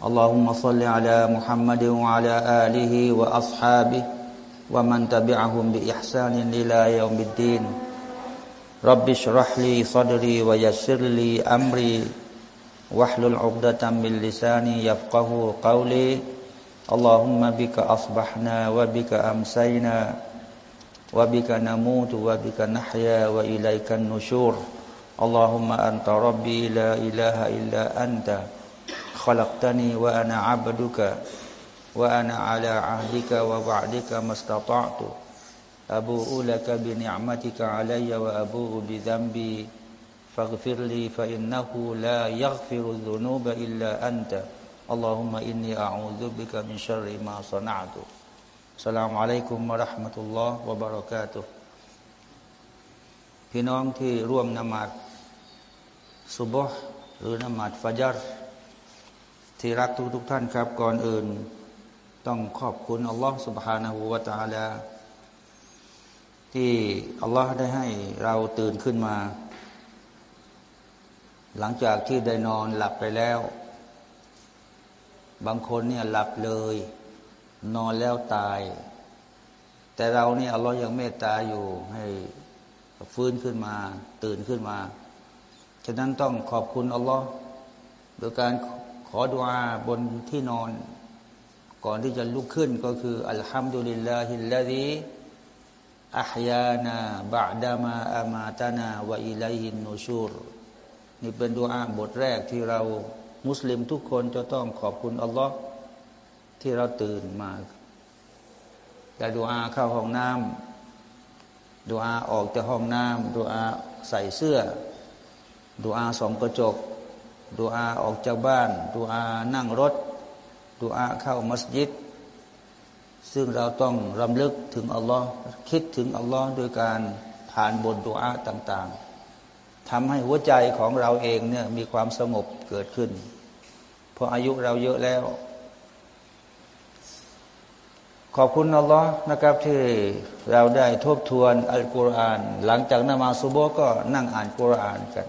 اللهم صل على محمد وعلى آله وأصحابه ومن تبعهم بإحسان إلى يوم الدين. رب اشرح لي صدري ويسر لي أمري. واحلل عقدة من لساني يفقه قولي. اللهم بك أصبحنا وبك أمسينا وبك نموت وبك نحيا وإليك النشور. اللهم أنت ربي لا إله إلا أنت. خلقتني وأنا عبدك وأنا على عهدك ووعدك ما استطعت أبوء لك بنعمتك علي وأبوء بذنبي فاغفر لي فإنه لا يغفر الذنوب إلا أنت اللهم إني أعوذ بك من شر ما صنعت السلام عليكم ورحمة الله وبركاته พี่น้องที่ร่วมนมาดสุบฮ์หรือนมาดฟัจร ที่รักทุกทุกท่านครับก่อนอื่น ต้องขอบคุณอัลลอฮฺ سبحانه และ تعالى ที่อัลลอฮฺได้ให้เราตื่นขึ้นมา หลังจากที่ได้นอนหลับไปแล้ว บางคนเนี่ยหลับเลย นอนแล้วตาย แต่เราเนี่ยอัลลอฮฺยังเมตตาอยู่ ให้ฟื้นขึ้นมา ตื่นขึ้นมา ฉะนั้นต้องขอบคุณอัลลอฮฺโดยการ ขอดุอาบนที่นอน ก่อนที่จะลุกขึ้นก็คืออัลฮัมดุลิลลาฮิลลาฮิอัพยานาบะดามาอามาตานาวะอิลัยฮินนูชูรนี่เป็นดุอาบทแรกที่เรามุสลิมทุกคนจะต้องขอบคุณอัลลอฮ์ที่เราตื่นมา แต่ดุอาเข้าห้องน้ำดุอาออกจากห้องน้ำดุอาใส่เสื้อดุอาส่องกระจก ดูอาออกจากบ้านดูอานั่งรถดูอาเข้ามัสยิด ซึ่งเราต้องรำลึกถึงอัลลอฮ์คิดถึงอัลลอฮ์โดยการผ่านบทดูอาต่าง ๆทำให้หัวใจของเราเองเนี่ยมีความสงบเกิดขึ้นเพราะอายุเราเยอะแล้ว ขอบคุณอัลลอฮ์นะครับที่เราได้ทบทวนอัลกุรอาน หลังจากนมาสุโบก็นั่งอ่านกุรอานกัน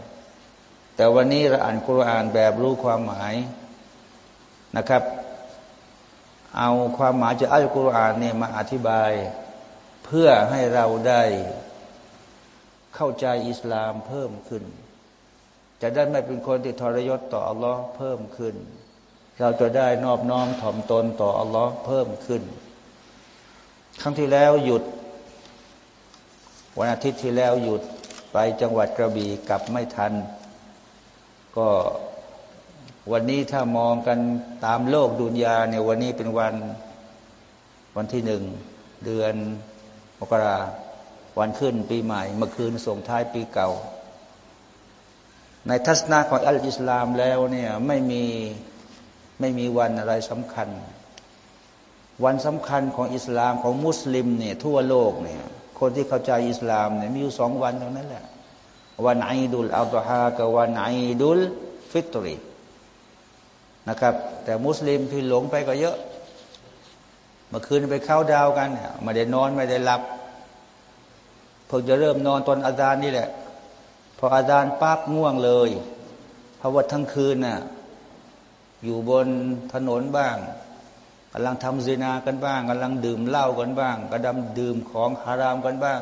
แต่วันนี้เราอ่านคุรานแบบรู้ความหมายนะครับ เอาความหมายจากอัลกุรอานเนี่ยมาอธิบาย เพื่อให้เราได้เข้าใจอิสลามเพิ่มขึ้น จะได้ไม่เป็นคนที่ทรยศต่ออัลลอฮ์เพิ่มขึ้น เราจะได้นอบน้อมถ่อมตนต่ออัลลอฮ์เพิ่มขึ้น ครั้งที่แล้วหยุด วันอาทิตย์ที่แล้วหยุดไปจังหวัดกระบี่กลับไม่ทัน ก็วันนี้ถ้ามองกันตามโลกดุนยาเนี่ยวันนี้เป็นวันวันที่หนึ่งเดือนมกราวันขึ้นปีใหม่ เมื่อคืนส่งท้ายปีเก่า ในทัศนะของอัลอิสลามแล้วเนี่ยไม่มีไม่มีวันอะไรสำคัญ วันสำคัญของอิสลามของมุสลิมเนี่ยทั่วโลกเนี่ยคนที่เข้าใจอิสลามเนี่ยมีอยู่สองวันเท่านั้นแหละ วันไอดุลอัลตฮากับวันไอดุลฟิตรีนะครับ แต่มุสลิมที่หลงไปก็เยอะ เมื่อคืนไปเข้าดาวกันเนี่ยไม่ได้นอนไม่ได้หลับเพิ่งจะเริ่มนอนตอนอาจารย์นี่แหละ พออาจารย์ปั๊บง่วงเลย เพราะว่าทั้งคืนน่ะอยู่บนถนนบ้างกำลังทำซีนากันบ้างกำลังดื่มเหล้ากันบ้างกำลังดื่มของฮารามกันบ้าง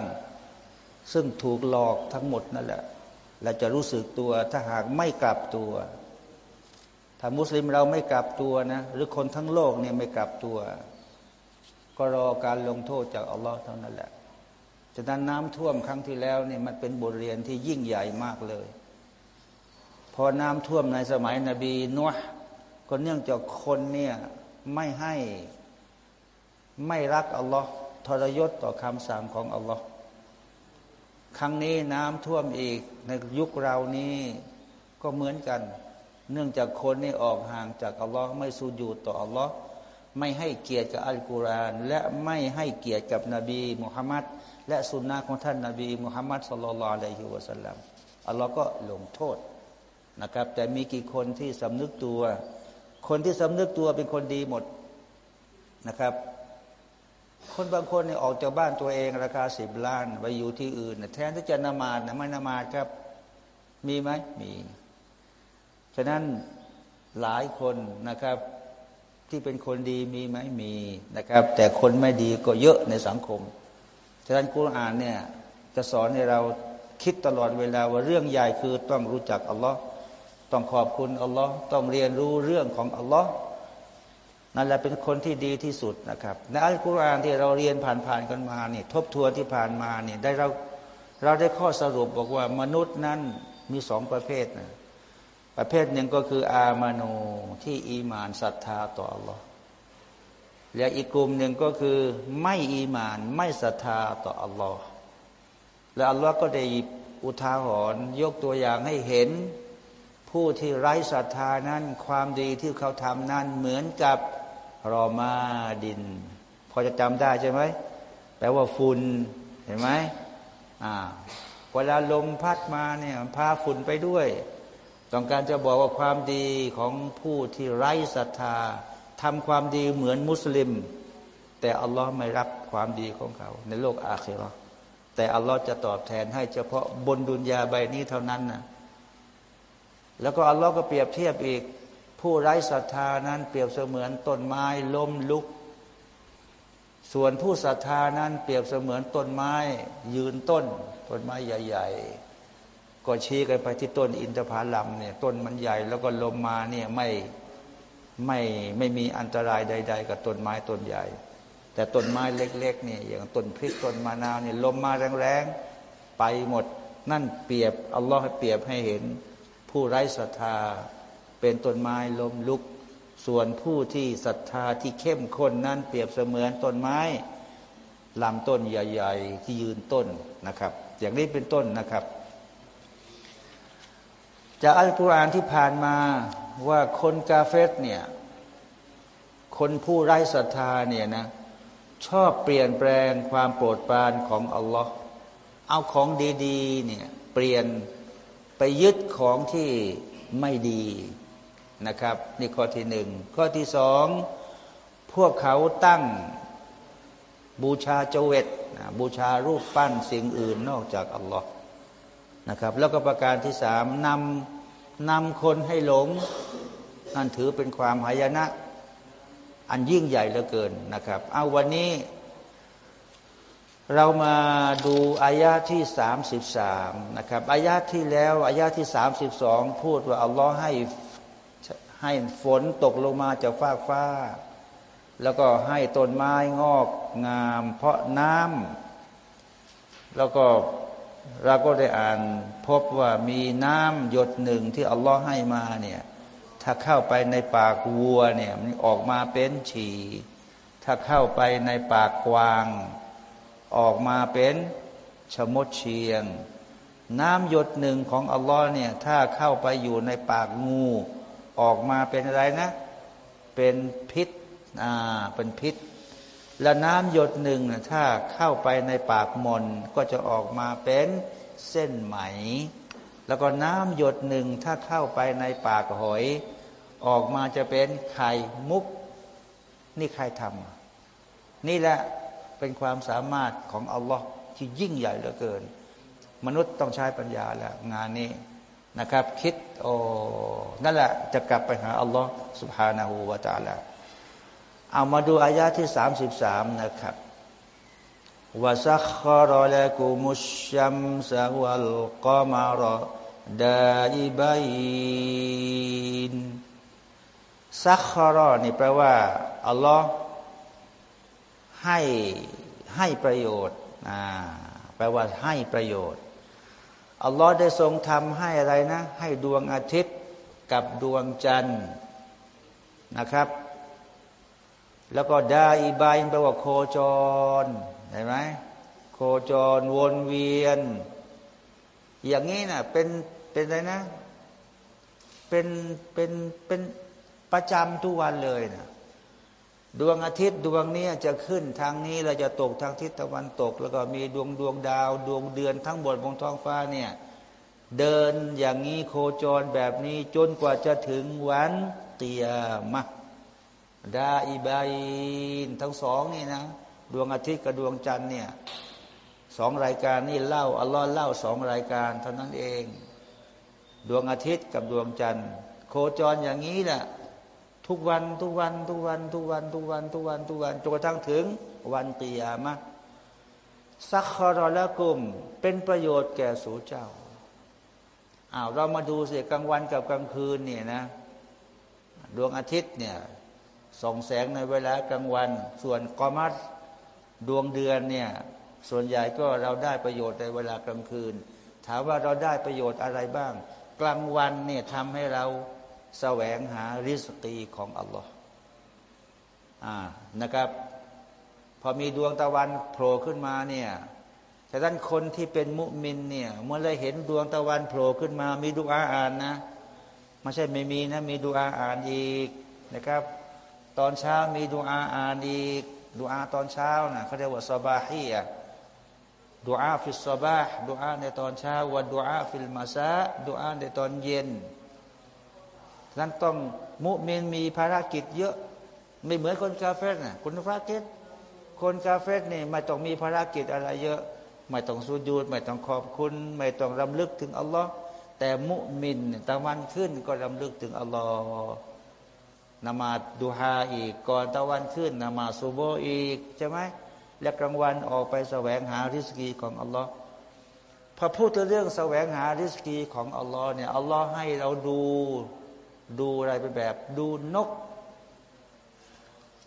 ซึ่งถูกหลอกทั้งหมดนั่นแหละ เราจะรู้สึกตัว ถ้าหากไม่กลับตัว ถ้ามุสลิมเราไม่กลับตัวนะหรือคนทั้งโลกเนี่ยไม่กลับตัว ก็รอการลงโทษจากอัลลอฮ์เท่านั้นแหละจากนั้นน้ำท่วมครั้งที่แล้วเนี่ยมันเป็นบทเรียนที่ยิ่งใหญ่มากเลย พอน้ำท่วมในสมัยนบีนัวก็เนื่องจากคนเนี่ยไม่ให้ไม่รักอัลลอฮ์ทรยศต่อคำสั่งของอัลลอฮ์ ครั้งนี้น้ำท่วมอีกในยุคเรานี้ก็เหมือนกัน เนื่องจากคนนี่ออกห่างจากอัลลอฮ์ไม่สูญูต่ออัลลอฮ์ไม่ให้เกียรติกับอัลกุรอานและไม่ให้เกียรติกับนบีมุฮัมมัดและสุนนะของท่านนบีมุฮัมมัดสุลลัลอะลัยฮิวะสัลลัมอัลลอฮ์ก็ลงโทษนะครับ แต่มีกี่คนที่สำนึกตัว คนที่สำนึกตัวเป็นคนดีหมดนะครับ คนบางคนเนี่ยออกจากบ้านตัวเองราคาสิบล้านไปอยู่ที่อื่นแทนที่จะนมาดนะไม่นมาดครับ มีไหมมี ฉะนั้นหลายคนนะครับ ที่เป็นคนดีมีไหมมีนะครับ แต่คนไม่ดีก็เยอะในสังคม ฉะนั้นกุรอานเนี่ยจะสอนให้เราคิดตลอดเวลาว่าเรื่องใหญ่คือต้องรู้จักอัลลอฮ์ต้องขอบคุณอัลลอฮ์ต้องเรียนรู้เรื่องของอัลลอฮ์ นั่นแหละเป็นคนที่ดีที่สุดนะครับ ในอัลกุรอานที่เราเรียนผ่านๆกันมาเนี่ยทบทวนที่ผ่านมาเนี่ยได้เราเราได้ข้อสรุปบอกว่ามนุษย์นั้นมีสองประเภทนะประเภทหนึ่งก็คืออามานูที่อีมานศรัทธาต่ออัลลอฮ์และอีกกลุ่มหนึ่งก็คือไม่อีมานไม่ศรัทธาต่ออัลลอฮ์และอัลลอฮ์ก็ได้อุทาหรณ์ยกตัวอย่างให้เห็นผู้ที่ไร้ศรัทธานั้น ความดีที่เขาทำนั้นเหมือนกับ รอมาดิน พอจะจำได้ใช่ไหมแปลว่าฝุ่นเห็นไหมอ่าเวลาลมพัดมาเนี่ยพาฝุ่นไปด้วย ต้องการจะบอกว่าความดีของผู้ที่ไร้ศรัทธาทำความดีเหมือนมุสลิม แต่อัลลอฮ์ไม่รับความดีของเขา ในโลกอาคีรอแต่อัลลอฮ์จะตอบแทนให้เฉพาะบนดุนยาใบนี้เท่านั้นนะแล้วก็อัลลอฮ์ก็เปรียบเทียบอีก ผู้ไร้ศรัทธานั้นเปรียบเสมือนต้นไม้ล้มลุก ส่วนผู้ศรัทธานั้นเปรียบเสมือนต้นไม้ยืนต้นต้นไม้ใหญ่ ๆ ก็ชี้กันไปที่ต้นอินทผลัมเนี่ยต้นมันใหญ่แล้วก็ลมมาเนี่ยไม่ไม่ไม่มีอันตรายใด ๆ กับต้นไม้ต้นใหญ่ แต่ต้นไม้เล็กๆเนี่ยอย่างต้นพริกต้นมะนาวเนี่ยลมมาแรงๆไปหมดนั่นเปรียบอัลลอฮ์ให้เปรียบให้เห็นผู้ไร้ศรัทธา เป็นต้นไม้ลมลุก ส่วนผู้ที่ศรัทธาที่เข้มข้นนั้นเปรียบเสมือนต้นไม้ลำต้นใหญ่ ๆ ที่ยืนต้นนะครับ อย่างนี้เป็นต้นนะครับ จากอัลกุรอานที่ผ่านมาว่าคนกาเฟสเนี่ยคนผู้ไร้ศรัทธาเนี่ยนะชอบเปลี่ยนแปลงความโปรดปรานของอัลลอฮ์เอาของดีๆเนี่ยเปลี่ยนไปยึดของที่ไม่ดี นะครับ นี่ข้อที่หนึ่งข้อที่สองพวกเขาตั้งบูชาเจเวตบูชารูปปั้นสิ่งอื่นนอกจากอัลลอฮ์นะครับ แล้วก็ประการที่สามนำนำคนให้หลง นั่นถือเป็นความหายนะ อันยิ่งใหญ่เหลือเกินนะครับ เอาวันนี้ เรามาดูอายาที่สามสิบสามนะครับอายาที่แล้วอายาที่สามสิบสองพูดว่าอัลลอฮ์ให้ ให้ฝนตกลงมาจากฟ้าฟ้า แล้วก็ให้ต้นไม้งอกงามเพราะน้ำแล้วก็เราก็ได้อ่านพบว่ามีน้ำหยดหนึ่งที่อัลลอฮ์ให้มาเนี่ยถ้าเข้าไปในปากวัวเนี่ยมันออกมาเป็นฉี่ถ้าเข้าไปในปากกวาง ออกมาเป็นชมดเชียง น้ำหยดหนึ่งของอัลลอฮ์เนี่ยถ้าเข้าไปอยู่ในปากงู ออกมาเป็นอะไรนะ เป็นพิษอ่าเป็นพิษ และน้ำหยดหนึ่งถ้าเข้าไปในปากมนก็จะออกมาเป็นเส้นไหม แล้วก็น้ำหยดหนึ่งถ้าเข้าไปในปากหอย ออกมาจะเป็นไข่มุก นี่ใครทำนี่แหละเป็นความสามารถของอัลลอฮ์ที่ยิ่งใหญ่เหลือเกิน มนุษย์ต้องใช้ปัญญาแล้วงานนี้ นะครับ คิดโอ้นั่นแหละจะกลับไปหาอัลลอฮ์ سبحانه และ تعالى เอามาดูอายะที่สามสิบสามนะครับวะซัคร์ลกุมุชัมสะวัลกามารดาอิบัยนซัคร์นี่แปลว่าอัลลอฮ์ให้ให้ประโยชน์แปลว่าให้ประโยชน์ อัลลอฮ์ได้ทรงทำให้อะไรนะ ให้ดวงอาทิตย์กับดวงจันทร์นะครับ แล้วก็ดาอีบายแปลว่าโคจรเห็นไหมโคจรวนเวียน อย่างนี้นะ่ะเป็นเป็นอะไรนะ เป็นเป็นเป็นประจำทุกวันเลยนะ ดวงอาทิตย์ดวงนี้จะขึ้นทางนี้เราจะตกทางทิศตะวันตก แล้วก็มีดวงดวงดาว ดวงเดือนทั้งหมดบนท้องฟ้าเนี่ยเดินอย่างนี้โคจรแบบนี้จนกว่าจะถึงวันเตียมะดาอิบายนทั้งสองนี่นะ ดวงอาทิตย์กับดวงจันทร์เนี่ยสองรายการนี่เล่าอัลลอฮ์เล่าสองรายการเท่านั้นเอง ดวงอาทิตย์กับดวงจันทร์ โคจรอย่างนี้แหละ ทุกวันทุกวันทุกวันทุกวันทุกวันทุกวันทุกวันจนกระทั่งถึงวันเตียมะสักคารละกุม เป็นประโยชน์แก่สูเจ้าอ้าวเรามาดูเสียกลางวันกับกลางคืนเนี่ยนะ ดวงอาทิตย์เนี่ยส่องแสงในเวลากลางวัน ส่วนกอมัดดวงเดือนเนี่ย ส่วนใหญ่ก็เราได้ประโยชน์ในเวลากลางคืน ถามว่าเราได้ประโยชน์อะไรบ้าง กลางวันเนี่ยทำให้เรา แสวงหาริสกีของอัลลอฮ์อ่านะครับ พอมีดวงตะวันโผล่ขึ้นมาเนี่ยแต่ท่านคนที่เป็นมุมินเนี่ยเมื่อไรเห็นดวงตะวันโผล่ขึ้นมา มีดุอาอ่านนะไม่ใช่ไม่มีนะมีดุอาอ่านอีกนะครับ ตอนเช้ามีดุอาอ่านอีกดุอาตอนเช้านะเขาเรียกว่าصباح الدعاء في الصباح ดุอาในตอนเช้า والدعاء في المساء ดุอาในตอนเย็น ท่านต้องมุมินมีภารกิจเยอะ ไม่เหมือนคนกาเฟรนะคนกาเฟรคนกาเฟสนี่ไม่ต้องมีภารกิจอะไรเยอะ ไม่ต้องสูญูดไม่ต้องขอบคุณ ไม่ต้องรำลึกถึงอัลลอฮ์แต่มุมินตะวันขึ้นก็รำลึกถึงอัลลอฮ์นมาดูฮาอีก ก่อนตะวันขึ้นนมาซูโบอีกใช่ไหมและกลางวันออกไปแสวงหาริสกีของอัลลอฮ์พอพูดถึงเรื่องแสวงหาริสกีของอัลลอฮ์เนี่ยอัลลอฮ์ให้เราดู ดูอะไรเป็นแบบ ดูนก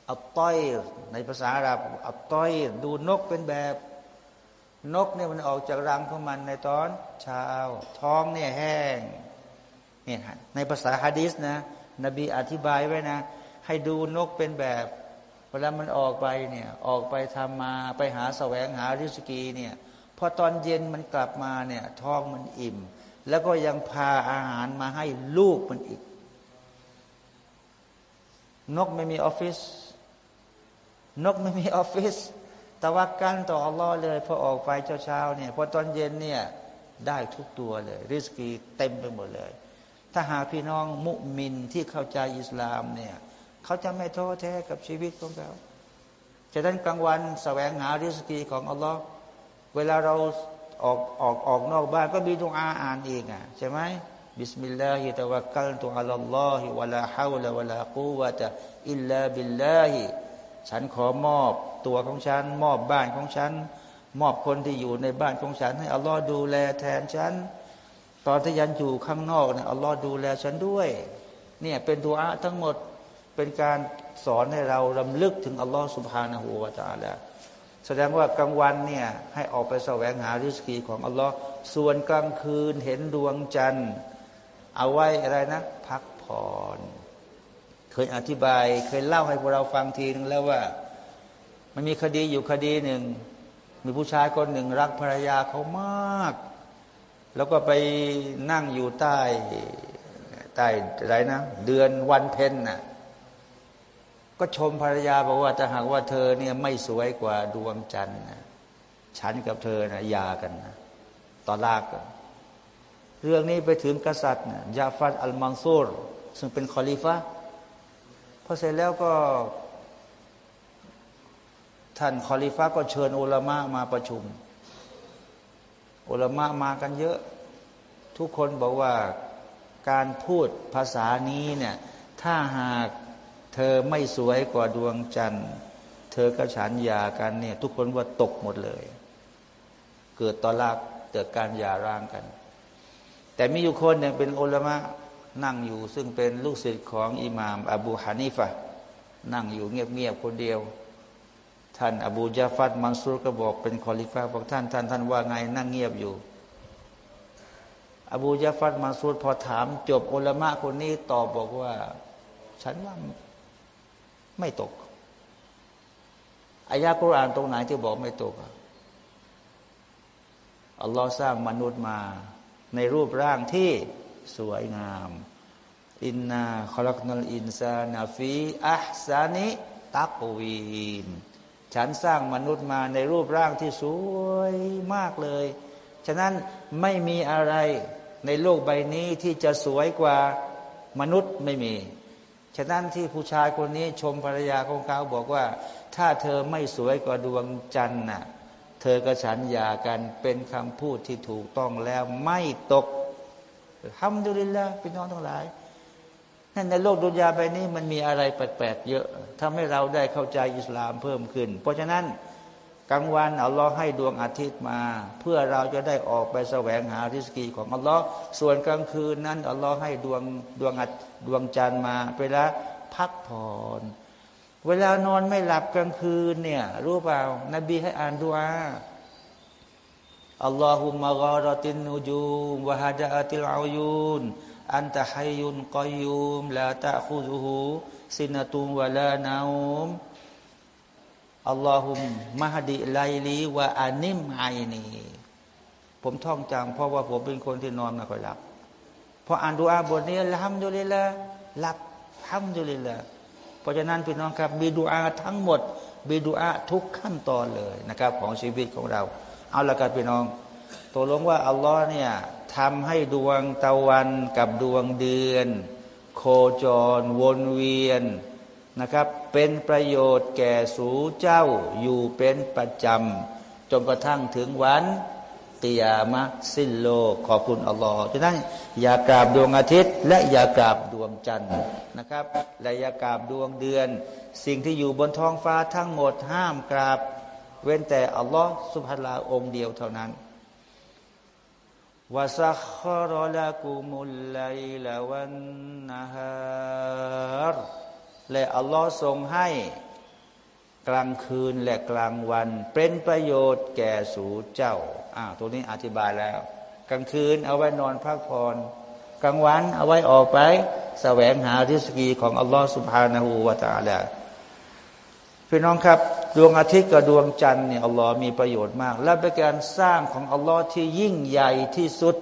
อัตต้อยในภาษาอาหรับอัตต้อยดูนกเป็นแบบ นกเนี่ยมันออกจากรังของมันในตอนเช้า ท้องเนี่ยแห้งเนี่ยในภาษาฮะดิษนะ นบีอธิบายไว้นะ ให้ดูนกเป็นแบบเวลามันออกไปเนี่ยออกไปทำมาไปหาแสวงหาริสกีเนี่ยพอตอนเย็นมันกลับมาเนี่ยท้องมันอิ่ม แล้วก็ยังพาอาหารมาให้ลูกมันอีก นกไม่มีออฟฟิศนกไม่มีออฟฟิศตะวักกันต่ออัลลอฮ์เลยพอออกไปเช้าๆเนี่ยพอตอนเย็นเนี่ยได้ทุกตัวเลย ริสกีเต็มไปหมดเลย ถ้าหากพี่น้องมุมินที่เข้าใจอิสลามเนี่ยเขาจะไม่ท้อแท้กับชีวิตของเขาจะนั้นกลางวันสแสวงหาริสกีของอัลลอฮ์เวลาเราออกออกออกนอกบ้านก็มีดุอาอ่านเองอะใช่ไหม بسم الله توكلت على الله ولا حول ولا قوة إلا بالله ฉันขอมอบตัวของฉัน มอบบ้านของฉัน มอบคนที่อยู่ในบ้านของฉัน ให้อัลลอฮ์ดูแลแทนฉัน ตอนที่ฉันอยู่ข้างนอกเนี่ยอัลลอฮ์ดูแลฉันด้วย เนี่ยเป็นดุอาทั้งหมดเป็นการสอนให้เราลำลึกถึงอัลลอฮ์สุบฮานาหูวาตาแล้วแสดงว่ากลางวันเนี่ยให้ออกไปแสวงหาริสกีของอัลลอฮ์ส่วนกลางคืนเห็นดวงจันทร์ เอาไว้อะไรนะ พักผ่อนเคยอธิบาย เคยเล่าให้พวกเราฟังทีนึงแล้วว่า มันมีคดีอยู่คดีหนึ่ง มีผู้ชายคนหนึ่งรักภรรยาเขามาก แล้วก็ไปนั่งอยู่ใต้ใต้อะไรนะ เดือนวันเพ็ญน่ะก็ชมภรรยาบอกว่าถ้าหากว่าเธอเนี่ยไม่สวยกว่าดวงจันทร์นะฉันกับเธอนะยากันนะตอนลาก เรื่องนี้ไปถึงกษัตริย์ยาฟัดอัลมังซูรซึ่งเป็นคอลิฟะพอเสร็จแล้วก็ ท่านคอลิฟ้าก็เชิญอุลามะมาประชุม อุลามะมากันเยอะ ทุกคนบอกว่าการพูดภาษานี้เนี่ยถ้าหากเธอไม่สวยกว่าดวงจันทร์ เธอกับฉันยากันเนี่ย ทุกคนว่าตกหมดเลย เกิดตอลากเกิดการหย่าร้างกัน แต่มีอยู่คนเนี่ยเป็นอุลามะนั่งอยู่ ซึ่งเป็นลูกศิษย์ของอิหม่าม อบูฮานิฟะนั่งอยู่เงียบๆคนเดียว ท่านอบูจาฟัดมันซูรก็บอกเป็นคอลิฟ้าบอกท่านท่านท่านว่าไงนั่งเงียบอยู่ อบูจาฟัดมันซูรพอถามจบอุลามะคนนี้ตอบบอกว่า ฉันว่าไม่ตกอายะกุรอานตรงไหนที่บอกไม่ตกอัลลอฮ์สร้างมนุษย์มา ในรูปร่างที่สวยงาม อินนาคอลักนัลอินซานาฟีอัซานิตักวีนฉันสร้างมนุษย์มาในรูปร่างที่สวยมากเลย ฉะนั้นไม่มีอะไรในโลกใบนี้ที่จะสวยกว่ามนุษย์ไม่มี ฉะนั้นที่ผู้ชายคนนี้ชมภรรยาของเขาบอกว่า ถ้าเธอไม่สวยกว่าดวงจันทร์น่ะ เธอกับฉันหย่ากันเป็นคำพูดที่ถูกต้องแล้วไม่ตกทำดุลิลละพี่น้องทั้งหลายนั่นในโลกดุนยาใบนี้มันมีอะไรแปลกๆเยอะทำให้เราได้เข้าใจอิสลามเพิ่มขึ้น เพราะฉะนั้นกลางวันอัลลอฮ์ให้ดวงอาทิตย์มา เพื่อเราจะได้ออกไปแสวงหาริสกีของอัลลอฮ์ส่วนกลางคืนนั้นอัลลอฮ์ให้ดวงดวงดวงจันทร์มาเวลาพักผ่อน เวลานอนไม่หลับกลางคืนเนี่ย รู้เปล่านบีให้อ่านดุอาอัลลอฮุมะกอรตินนูจูมวะฮะดะติลอายุนอันตะฮัยุนกอยุมลาตะคุซุฮูซินตุมวะลานาอุมอัลลอฮุมมหดิไลลีวะอานิมไอนีผมท่องจำเพราะว่าผมเป็นคนที่นอนไม่ค่อยหลับพออ่านดูอาบทนี้ละฮัมดุลิละหลับฮัมดุลิละ เพราะฉะนั้นพี่น้องครับมีดูอาทั้งหมดมีดูอาทุกขั้นตอนเลยนะครับ ของชีวิตของเรา เอาละกันพี่น้องตกลงว่าอัลลอฮ์เนี่ยทำให้ดวงตะวันกับดวงเดือน โคจร วนเวียนนะครับ เป็นประโยชน์แก่สูเจ้าอยู่เป็นประจำจนกระทั่งถึงวัน ตียามะสิ้นโลกขอบคุณอัลลอฮ์ฉะนั้นอย่ากราบดวงอาทิตย์ และอย่ากราบดวงจันทร์นะครับ และอย่ากราบดวงเดือน สิ่งที่อยู่บนท้องฟ้าทั้งหมดห้ามกราบ เว้นแต่อัลลอฮ์สุบฮานาองเดียวเท่านั้นวะสัครละกุมุลไลลาวันนะฮารและอัลลอฮ์ทรงให้กลางคืนและกลางวัน เป็นประโยชน์แก่สูเจ้า อ่าตัวนี้อธิบายแล้ว กลางคืนเอาไว้นอนพักผ่อนกลางวันเอาไว้ออกไปแสวงหาทิสกีของอัลลอฮ์สุบฮานาหูวาตาลาพี่น้องครับ ดวงอาทิตย์กับดวงจันทร์เนี่ยอัลลอฮ์มีประโยชน์มาก และเป็นการสร้างของอัลลอฮ์ที่ยิ่งใหญ่ที่สุด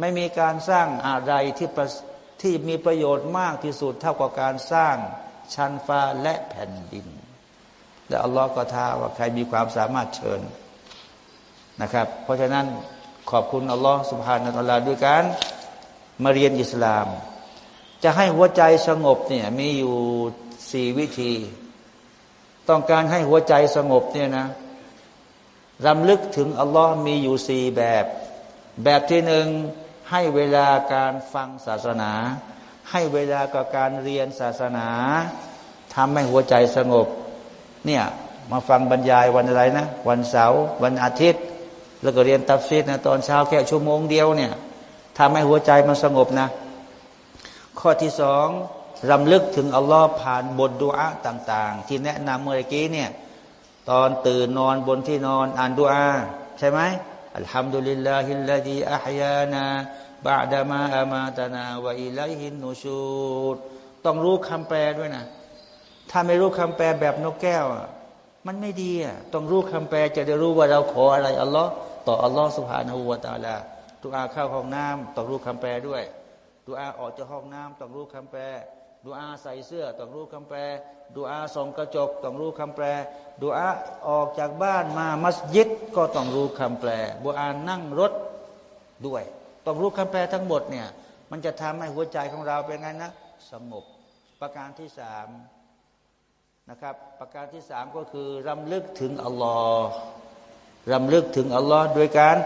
ไม่มีการสร้างอะไรที่ที่มีประโยชน์มากที่สุดเท่ากับการสร้างชั้นฟ้าและแผ่นดิน และอัลลอฮ์ก็ท้าว่าใครมีความสามารถเชิญ นะครับ เพราะฉะนั้นขอบคุณอัลลอฮ์สุบฮานาอัลลอฮ์ด้วยการมาเรียนอิสลาม จะให้หัวใจสงบเนี่ยมีอยู่สี่วิธี ต้องการให้หัวใจสงบเนี่ยนะรำลึกถึงอัลลอฮ์มีอยู่สี่แบบ แบบที่หนึ่งให้เวลาการฟังศาสนา ให้เวลากับการเรียนศาสนาทำให้หัวใจสงบ เนี่ยมาฟังบรรยายวันอะไรนะ วันเสาร์วันอาทิตย์ แล้วก็เรียนตัฟซีดนะตอนเช้าแค่ชั่วโมงเดียวเนี่ยทำให้หัวใจมันสงบนะ ข้อที่สองรำลึกถึงอัลลอฮ์ผ่านบทดุอาต่าง ๆ ที่แนะนำเมื่อกี้เนี่ยตอนตื่นนอนบนที่นอนอ่านดุอาใช่ไหมอัลฮัมดุลิลลาฮิลลาดีอัฮยานาบาดามาอามาตานาวะอิลัยฮินนูชูดต้องรู้คำแปลด้วยนะ ถ้าไม่รู้คำแปลแบบนกแก้ว มันไม่ดีอะต้องรู้คำแปลจะได้รู้ว่าเราขออะไรอัลลอฮ์ ต่ออัลลอฮ์สุฮานาหูวาตาลาดุอาเข้าห้องน้ำต้องรู้คำแปลด้วยดุอาออกจากห้องน้ำต้องรู้คำแปลดูอาใส่เสื้อต้องรู้คำแปลดูอาส่องกระจกต้องรู้คำแปลดูอาออกจากบ้านมามัสยิดก็ต้องรู้คำแปลดูอานั่งรถด้วย ต้องรู้คำแปลทั้งหมดเนี่ยมันจะทำให้หัวใจของเราเป็นไงนะสงบประการที่สามนะครับ ประการที่สามก็คือรำลึกถึงอัลลอฮ์ รำลึกถึงอัลลอฮ์โดยการ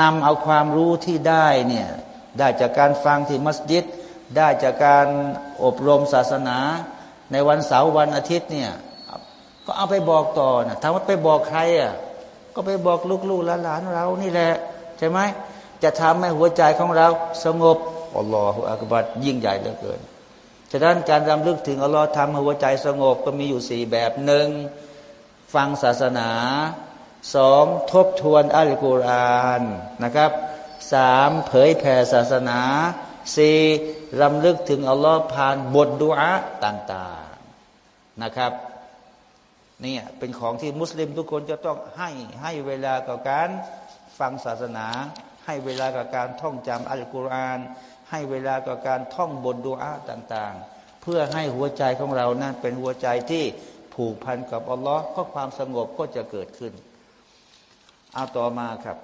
นำเอาความรู้ที่ได้เนี่ยได้จากการฟังที่มัสยิด ได้จากการอบรมศาสนา ในวันเสาร์วันอาทิตย์เนี่ยก็เอาไปบอกต่อนะถามว่าไปบอกใครอะก็ไปบอกลูกๆหลานเรานี่แหละใช่ไหมจะทำให้หัวใจของเราสงบอัลลอฮฺอักบัดยิ่งใหญ่เหลือเกินฉะนั้นการรำลึกถึงอัลลอฮ์ทำให้หัวใจสงบก็มีอยู่สี่แบบหนึ่งฟังศาสนา สองทบทวนอัลกุรอานนะครับสามเผยแผ่ศาสนาสี่รำลึกถึงอัลลอฮ์ผ่านบทดุอาต่างๆนะครับนี่เป็นของที่มุสลิมทุกคนจะต้องให้ให้เวลากับการฟังศาสนา ให้เวลากับการท่องจำอัลกุรอาน ให้เวลากับการท่องบทดุอาต่างๆ เพื่อให้หัวใจของเรานั้นเป็นหัวใจที่ผูกพันกับอัลลอฮ์ก็ความสงบก็จะเกิดขึ้น เอาต่อมาครับ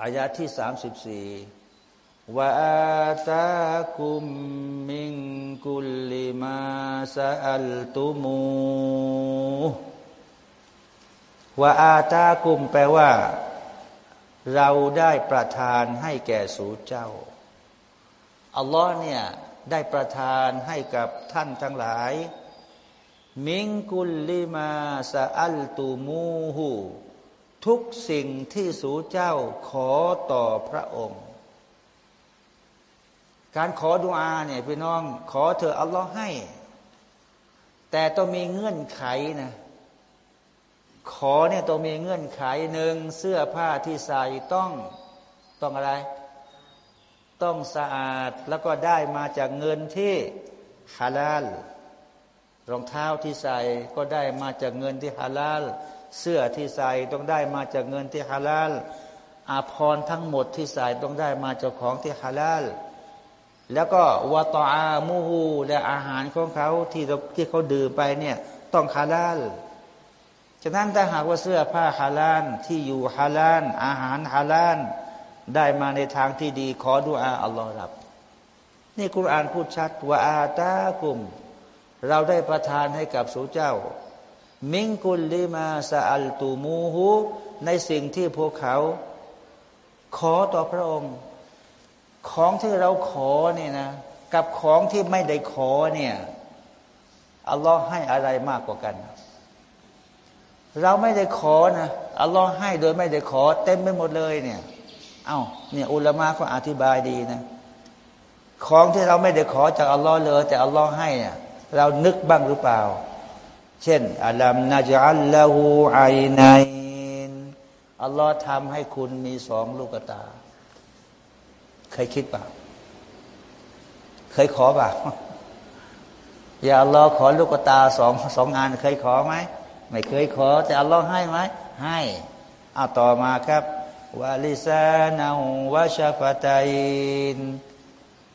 อายาที่สามสิบสี่ว่าตาคุมมิงกุลิมาซาอัลตุมูว่าอาตาคุมแปลว่า เราได้ประทานให้แก่สูเจ้า อัลลอฮ์เนี่ย ได้ประทานให้กับท่านทั้งหลาย มิงกุลลิมาซาอัลตูมูหู ทุกสิ่งที่สูเจ้าขอต่อพระองค์ การขอดุอาเนี่ยพี่น้อง ขอเถออัลลอฮ์ให้ แต่ต้องมีเงื่อนไขนะขอเนี่ยต้องมีเงื่อนไขหนึ่งเสื้อผ้าที่ใส่ต้องต้องอะไร ต้องสะอาดแล้วก็ได้มาจากเงินที่ฮาลาลรองเท้าที่ใส่ก็ได้มาจากเงินที่ฮาลาล เสื้อที่ใส่ต้องได้มาจากเงินที่ฮาลาลอาภรทั้งหมดที่ใส่ต้องได้มาจากของที่ฮาลาลแล้วก็วาตอามูฮูและอาหารของเขาที่ที่เขาดื่มไปเนี่ยต้องฮาลาลฉะนั้นถ้าหากว่าเสื้อผ้าฮาลาลที่อยู่ฮาลาลอาหารฮาลาลได้มาในทางที่ดีขอดุอาอัลลอฮ์รับ นี่คุรานพูดชัดว่าอาตากุม เราได้ประทานให้กับสูเจ้า มิงกุลลิมาซาอัลตูมูฮูในสิ่งที่พวกเขา ขอต่อพระองค์ ของที่เราขอเนี่ยนะ กับของที่ไม่ได้ขอเนี่ยอัลลอฮ์ให้อะไรมากกว่ากัน เราไม่ได้ขอนะอัลลอฮ์ให้โดยไม่ได้ขอ เต็มไปหมดเลยเนี่ย เอา้าเนี่ยอุลามะก็อธิบายดีนะ ของที่เราไม่ได้ขอจากอัลลอฮ์เลยแต่อัลลอฮ์ให้เนี่ยเรานึกบ้างหรือเปล่า เช่นอัลัมนาจัลลาหูไอไนอัลลอฮ์ทำให้คุณมีสองลูกตา เคยคิดป่ะเคยขอป่ะอย่าอัลลอฮ์ขอลูกตาสองสองงานเคยขอไหมไม่เคยขอ แต่อัลลอฮ์ให้ไหมให้เอาต่อมาครับวาลิซานาวาชาฟาตายน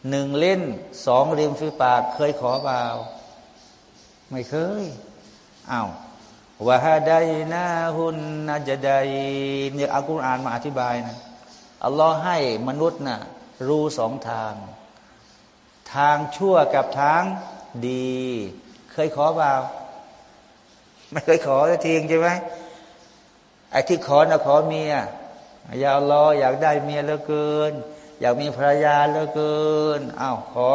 หนึ่งเล่นสองริมฝีปาก เคยขอเปล่า ไม่เคย อ้าววะฮาดายนาหุนนาจดายเนี่ยอัลกุรอานมาอธิบายนะอัลลอฮ์ให้มนุษย์นะ่ะรู้สองทาง ทางชั่วกับทางดี เคยขอเปล่าไม่เคยขอจะทิ้งใช่ไหมไอ้ที่ขอนะขอเมียอยากรออยากได้เมียเหลือเกิน อยากมีภรรยาเหลือเกินอ้าวขอ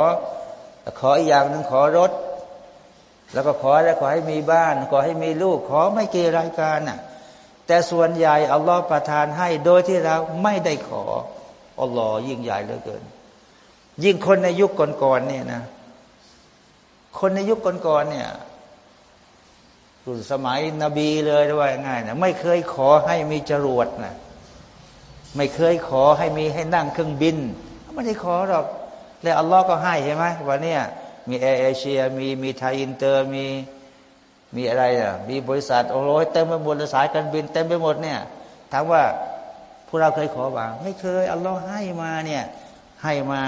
ขออีกอย่างหนึ่งขอรถ แล้วก็ขอแล้วขอให้มีบ้าน ขอให้มีลูก ขอไม่เกี่รายการน่ะ แต่ส่วนใหญ่อัลลอฮฺประทานให้โดยที่เราไม่ได้ขออัลลอฮ์ยิ่งใหญ่เหลือเกิน ยิ่งคนในยุคก่อนๆเนี่ยนะ คนในยุคก่อนๆเนี่ยรุ่นสมัยนบีเลยด้วยง่ายนะไม่เคยขอให้มีจรวดนะไม่เคยขอให้มีให้นั่งเครื่องบิน ไม่ได้ขอหรอก แล้วอัลลอฮ์ก็ให้ใช่ไหมวันนี้ มีแอร์เอเชียมีมีไทยอินเตอร์มีมีอะไรอะมีบริษัทโอ้โหเต็มไปหมดสายการบินเต็มไปหมดเนี่ยถามว่าพวกเราเคยขอบ้างไม่เคยอัลลอฮ์ให้มาเนี่ยให้มา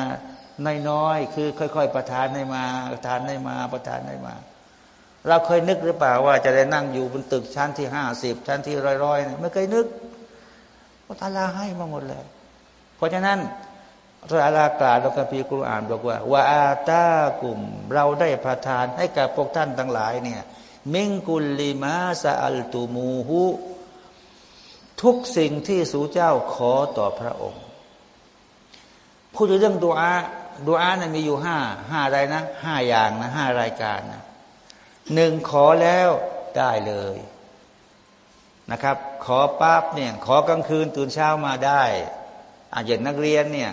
น้อยๆคือค่อย ๆ ประทานให้มาประทานให้มาประทานให้มา เราเคยนึกหรือเปล่าว่าจะได้นั่งอยู่บนตึกชั้นที่ห้าสิบชั้นที่ร้อยๆไม่เคยนึกพระตาลาให้มาหมดเลย เพราะฉะนั้น พระอาลากล่าวในคัมภีร์กุรอานบอกว่าวาอาตากุ่มเราได้ประทานให้กับพวกท่านทั้งหลายเนี่ยมิงกุลลิมาซาอัลตูมูฮุทุกสิ่งที่สูเจ้าขอต่อพระองค์ พูดถึงเรื่องดูอาดูอานะมีอยู่ห้าห้าอะไรนะห้าอย่างนะห้ารายการนะหนึ่งขอแล้วได้เลยนะครับ ขอปั๊บเนี่ยขอกลางคืนตื่นเช้ามาได้อาอย่างนักเรียนเนี่ย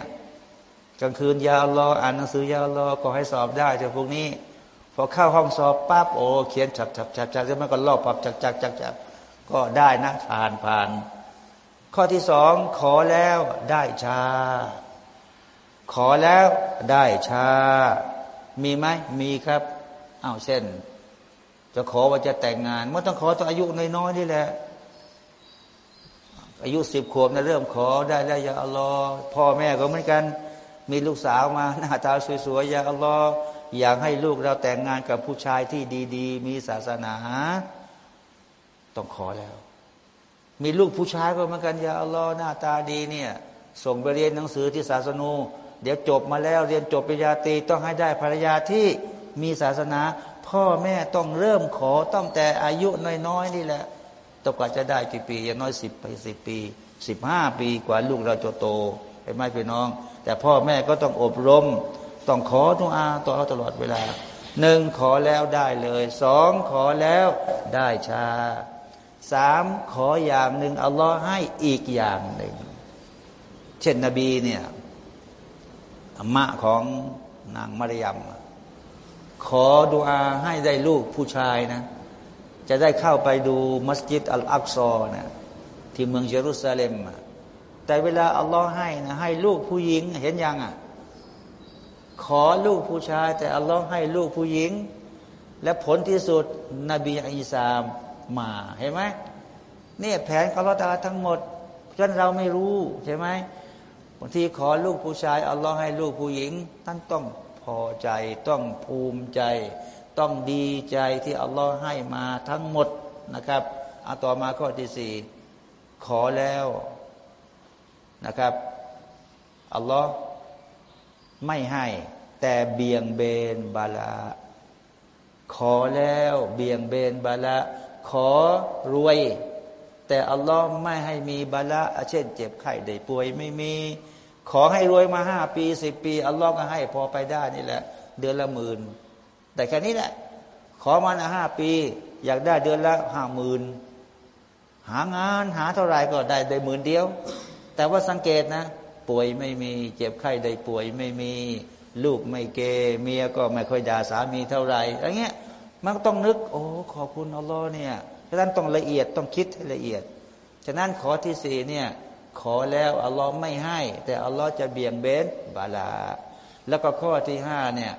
กลางคืนยาวรออ่านหนังสือยาวรอก็ให้สอบได้แต่พวกนี้ พอเข้าห้องสอบปั๊บโอ้เขียนจับจับจับจับแล้วมันก็ลอบปับจับจับจับจับก็ได้นะผ่านผ่าน ข้อที่สองขอแล้วได้ชาขอแล้วได้ชามีไหมมีครับอ้าวเช่น จะขอว่าจะแต่งงานมันต้องขอต้องอายุน้อยๆนี่แหละอายุสิบขวบนะเริ่มขอได้ได้ยาอัลลอฮ์พ่อแม่ก็เหมือนกัน มีลูกสาวมาหน้าตาสวยๆ อย่าอัลลอฮ์อยากให้ลูกเราแต่งงานกับผู้ชายที่ดีๆ มีศาสนา ต้องขอแล้ว มีลูกผู้ชายก็เหมือนกันอย่าอัลลอฮ์หน้าตาดีเนี่ย ส่งไปเรียนหนังสือที่ศาสนูเดี๋ยวจบมาแล้วเรียนจบปริญญาตรีต้องให้ได้ภรรยาที่มีศาสนา พ่อแม่ต้องเริ่มขอต้องแต่อายุน้อยๆนี่แหละต้อกว่าจะได้กี่ปีอย่างน้อยสิบไปสิบปีสิบห้าปีกว่าลูกเราจะโตเห็นไหมพี่น้อง แต่พ่อแม่ก็ต้องอบรม ต้องขอทุอาต่อเราตลอดเวลาหนึ่งขอแล้วได้เลยสองขอแล้วได้ชาสามขออย่างหนึ่งอัลลอฮ์ให้อีกอย่างหนึ่ง เช่นนบีเนี่ยอมะของนางมารยมขอดุอาให้ได้ลูกผู้ชายนะ จะได้เข้าไปดูมัสยิดอัลอักซอนะที่เมืองเยรูซาเล็ม แต่เวลาอัลลอฮ์ให้นะให้ลูกผู้หญิง เห็นยังอะ ขอลูกผู้ชาย แต่อัลลอฮ์ให้ลูกผู้หญิง และผลที่สุด นบีอิสามมาเห็นไหมเนี่ยแผนของอัลลอฮ์ตาทั้งหมดเพราะเราไม่รู้ใช่ไหมบางทีขอลูกผู้ชายอัลลอฮ์ให้ลูกผู้หญิงท่านต้องพอใจต้องภูมิใจ ต้องดีใจที่อัลลอฮ์ให้มาทั้งหมดนะครับเอาต่อมาข้อที่สี่ขอแล้ว นะครับอัลลอฮ์ไม่ให้ แต่เบี่ยงเบนบาลาขอแล้วเบี่ยงเบนบาลาขอรวย แต่อัลลอฮ์ไม่ให้มีบาละเช่น เจ็บไข้ได้ป่วยไม่มี ขอให้รวยมาห้าปีสิบปี อัลลอฮ์ก็ให้พอไปได้นี่แหละ เดือนละหมื่นแต่แค่นี้แหละ ขอมาห้าปี อยากได้เดือนละห้าหมื่นหางานหาเท่าไหร่ก็ได้ได้หมื่นเดียว แต่ว่าสังเกตนะ ป่วยไม่มีเจ็บไข้ได้ป่วยไม่มีลูกไม่เกเมียก็ไม่ค่อยด่าสามีเท่าไหร่อะไรเงี้ยมันต้องนึก โอ้ขอบคุณอัลลอฮ์เนี่ยฉะนั้นต้องละเอียดต้องคิดให้ละเอียด ฉะนั้นขอที่สี่เนี่ยขอแล้วอัลลอฮ์ไม่ให้ แต่อัลลอฮ์จะเบี่ยงเบนบาลา แล้วก็ข้อที่ห้าเนี่ย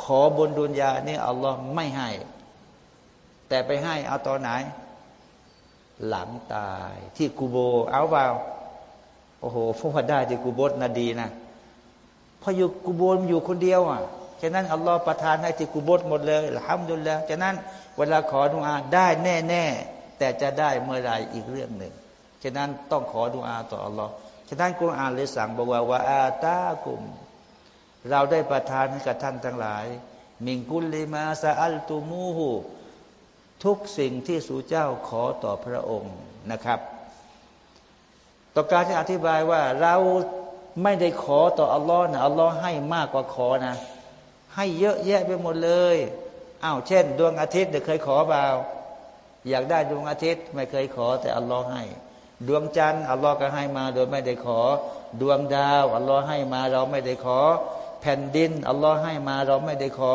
ขอบนดุนยาเนี่ยอัลลอฮ์ไม่ให้ แต่ไปให้เอาตอนไหน หลังตายที่กูโบเอาเปล่า โอ้โหพวกได้ที่กูโบสนาดีนะพออยู่กูโบมอยู่คนเดียวอะฉะนั้นอัลลอฮ์ประทานให้ที่กุบดหมดเลยห้ามดุลแล้วฉะนั้นเวลาขอดุอาได้แน่แน่แต่จะได้เมื่อไรอีกเรื่องหนึ่งฉะนั้นต้องขอดุอาต่ออัลลอฮ์ฉะนั้นกุรอานเลยสั่งบอกว่าว่าอาตากุม เราได้ประทานให้กับท่านทั้งหลาย มิงกุลลิมาซาอัลตูมูฮูทุกสิ่งที่สู่เจ้าขอต่อพระองค์นะครับ ต่อการที่อธิบายว่าเราไม่ได้ขอต่ออัลลอฮ์นะอัลลอฮ์ให้มากกว่าขอนะ ให้เยอะแยะไปหมดเลยอ้าวเช่น ดวงอาทิตย์เด็กเคยขอเปล่าอยากได้ดวงอาทิตย์ไม่เคยขอ แต่อัลลอฮ์ให้ ดวงจันทร์อัลลอฮ์ก็ให้มา โดยไม่ได้ขอ ดวงดาวอัลลอฮ์ให้มา เราไม่ได้ขอ แผ่นดินอัลลอฮ์ให้มา เราไม่ได้ขอ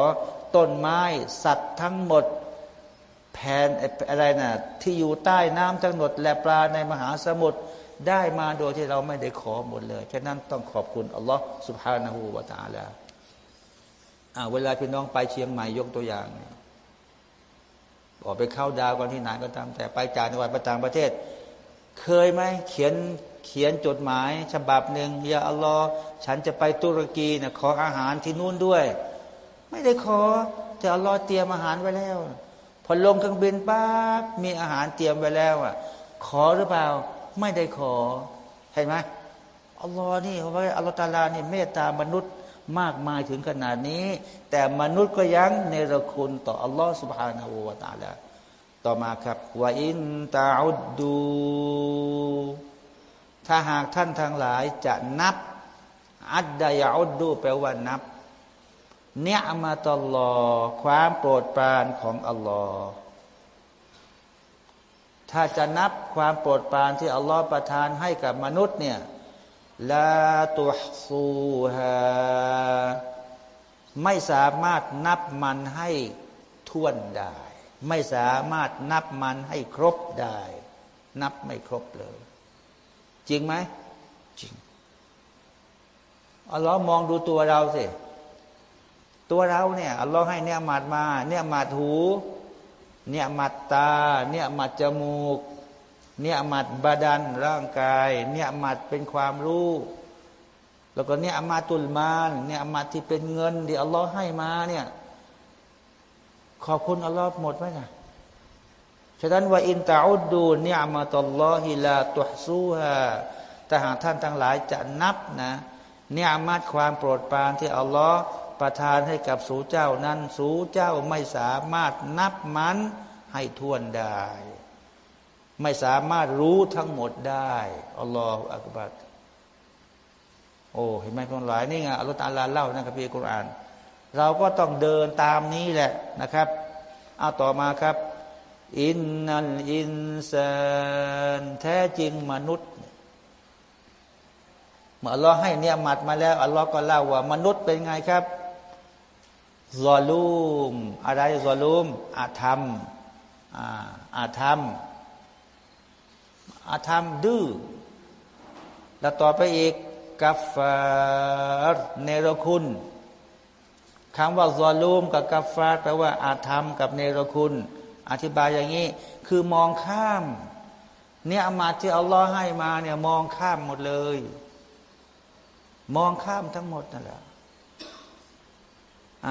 ต้นไม้สัตว์ทั้งหมดแผ่นอะไรนะ่ะที่อยู่ใต้น้ำทั้งหมดและปลาในมหาสมุทร ได้มาโดยที่เราไม่ได้ขอหมดเลยแค่นั้นต้องขอบคุณอัลลอฮ์สุบฮานาหูวาตาลาเวลาพี่น้องไปเชียงใหม่ยกตัวอย่างบอกไปเข้าดาวกันที่ไหนก็ตาม แต่ไปจานจังหวัต่างประเทศ เคยไหมเขียนเขียนจดหมาย ฉบับหนึ่งยาอัลลอฮ์ฉันจะไปตุรกีนะขออาหารที่นู่นด้วย ไม่ได้ขอ แต่อัลลอฮ์เตรียมอาหารไว้แล้ว พอลงเครื่องบินปั๊บมีอาหารเตรียมไว้แล้วอะ ขอหรือเปล่า ไม่ได้ขอ เห็นไหมอัลลอฮ์นี่เขาว่าอัลลอฮ์ตาลานี่เมตตามนุษย์มากมายถึงขนาดนี้ แต่มนุษย์ก็ยังเนรคุณต่ออัลลอฮฺสุบฮานาอูวาตาละต่อมาครับว่าอินตาอุดดู ถ้าหากท่านทั้งหลายจะนับ อัดดายอุดดูแปลว่านับ เนี่ยมาตลอความโปรดปรานของอัลลอฮ์ ถ้าจะนับความโปรดปรานที่อัลลอฮ์ประทานให้กับมนุษย์เนี่ยลาตุซูฮาไม่สามารถนับมันให้ท่วนได้ ไม่สามารถนับมันให้ครบได้ นับไม่ครบเลย จริงไหมจริงอัลลอฮ์มองดูตัวเราสิ ตัวเราเนี่ยอัลลอฮ์ให้เนี่ยหมัดมา เนี่ยหมัดหู เนี่ยมัดตา เนี่ยมัดจมูก เนี่ยมัดบาดันร่างกาย เนี่ยมัดเป็นความรู้ แล้วก็เนี่ยอามาตุลมานเนี่ยอามาที่เป็นเงินที่อัลลอฮ์ให้มาเนี่ย ขอบคุณอัลลอฮ์หมดไหมนะฉะนั้นว่าอินตาอุดดูเนี่ยมาตลอฮิลาตุฮซูฮาแต่หากท่านทั้งหลายจะนับนะเนี่ยมาดความโปรดปรานที่อัลลอฮ์ ประทานให้กับสูเจ้านั้น สูเจ้าไม่สามารถนับมันให้ทวนได้ ไม่สามารถรู้ทั้งหมดได้อัลลอฮฺอักบัดโอ้เห็นไหมคนหลายนี่ไงอัลลอฮฺตาลาเล่าในคัมภีร์กุรอาน เราก็ต้องเดินตามนี้แหละนะครับเอาต่อมาครับ อินนัลอินซานแท้จริงมนุษย์เมื่ออัลลอฮ์ให้เนี่ยมัดมาแล้วอัลลอฮ์ก็เล่าว่ามนุษย์เป็นไงครับ ซอลูม อะไรซอลูมอาธรรมอาธรรมอาธรรมดื้อแล้วต่อไปอีกกัฟฟารเนรคุณคำว่าซอลูมกับกัฟฟารแปลว่าอาธรรมกับเนรคุณ อธิบายอย่างนี้ คือมองข้าม เนี่ยอามาที่อัลลอฮ์ให้มาเนี่ยมองข้ามหมดเลย มองข้ามทั้งหมดนั่นแหละ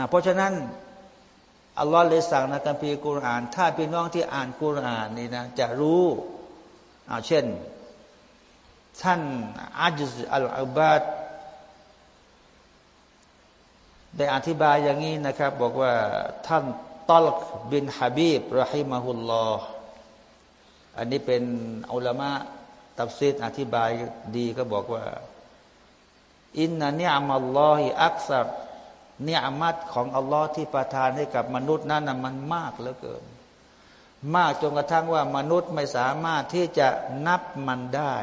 เพราะฉะนั้นอัลลอฮ์เลยสั่งในคัมภีร์กุรอาน ถ้าพี่น้องที่อ่านกุรอานนี่นะจะรู้อาเช่น ท่านอาจอัลอาบาดได้อธิบายอย่างนี้นะครับ บอกว่าท่านตอลกบินฮาบีบรหิมะฮุลลอฮ์อันนี้เป็นอัลมะตับซีดอธิบายดีก็บอกว่า อินนันิอัมัลลอฮิอักษัร เนี่ยอามัดของอัลลอฮ์ที่ประทานให้กับมนุษย์นั้นนะมันมากเหลือเกิน มากจนกระทั่งว่ามนุษย์ไม่สามารถที่จะนับมันได้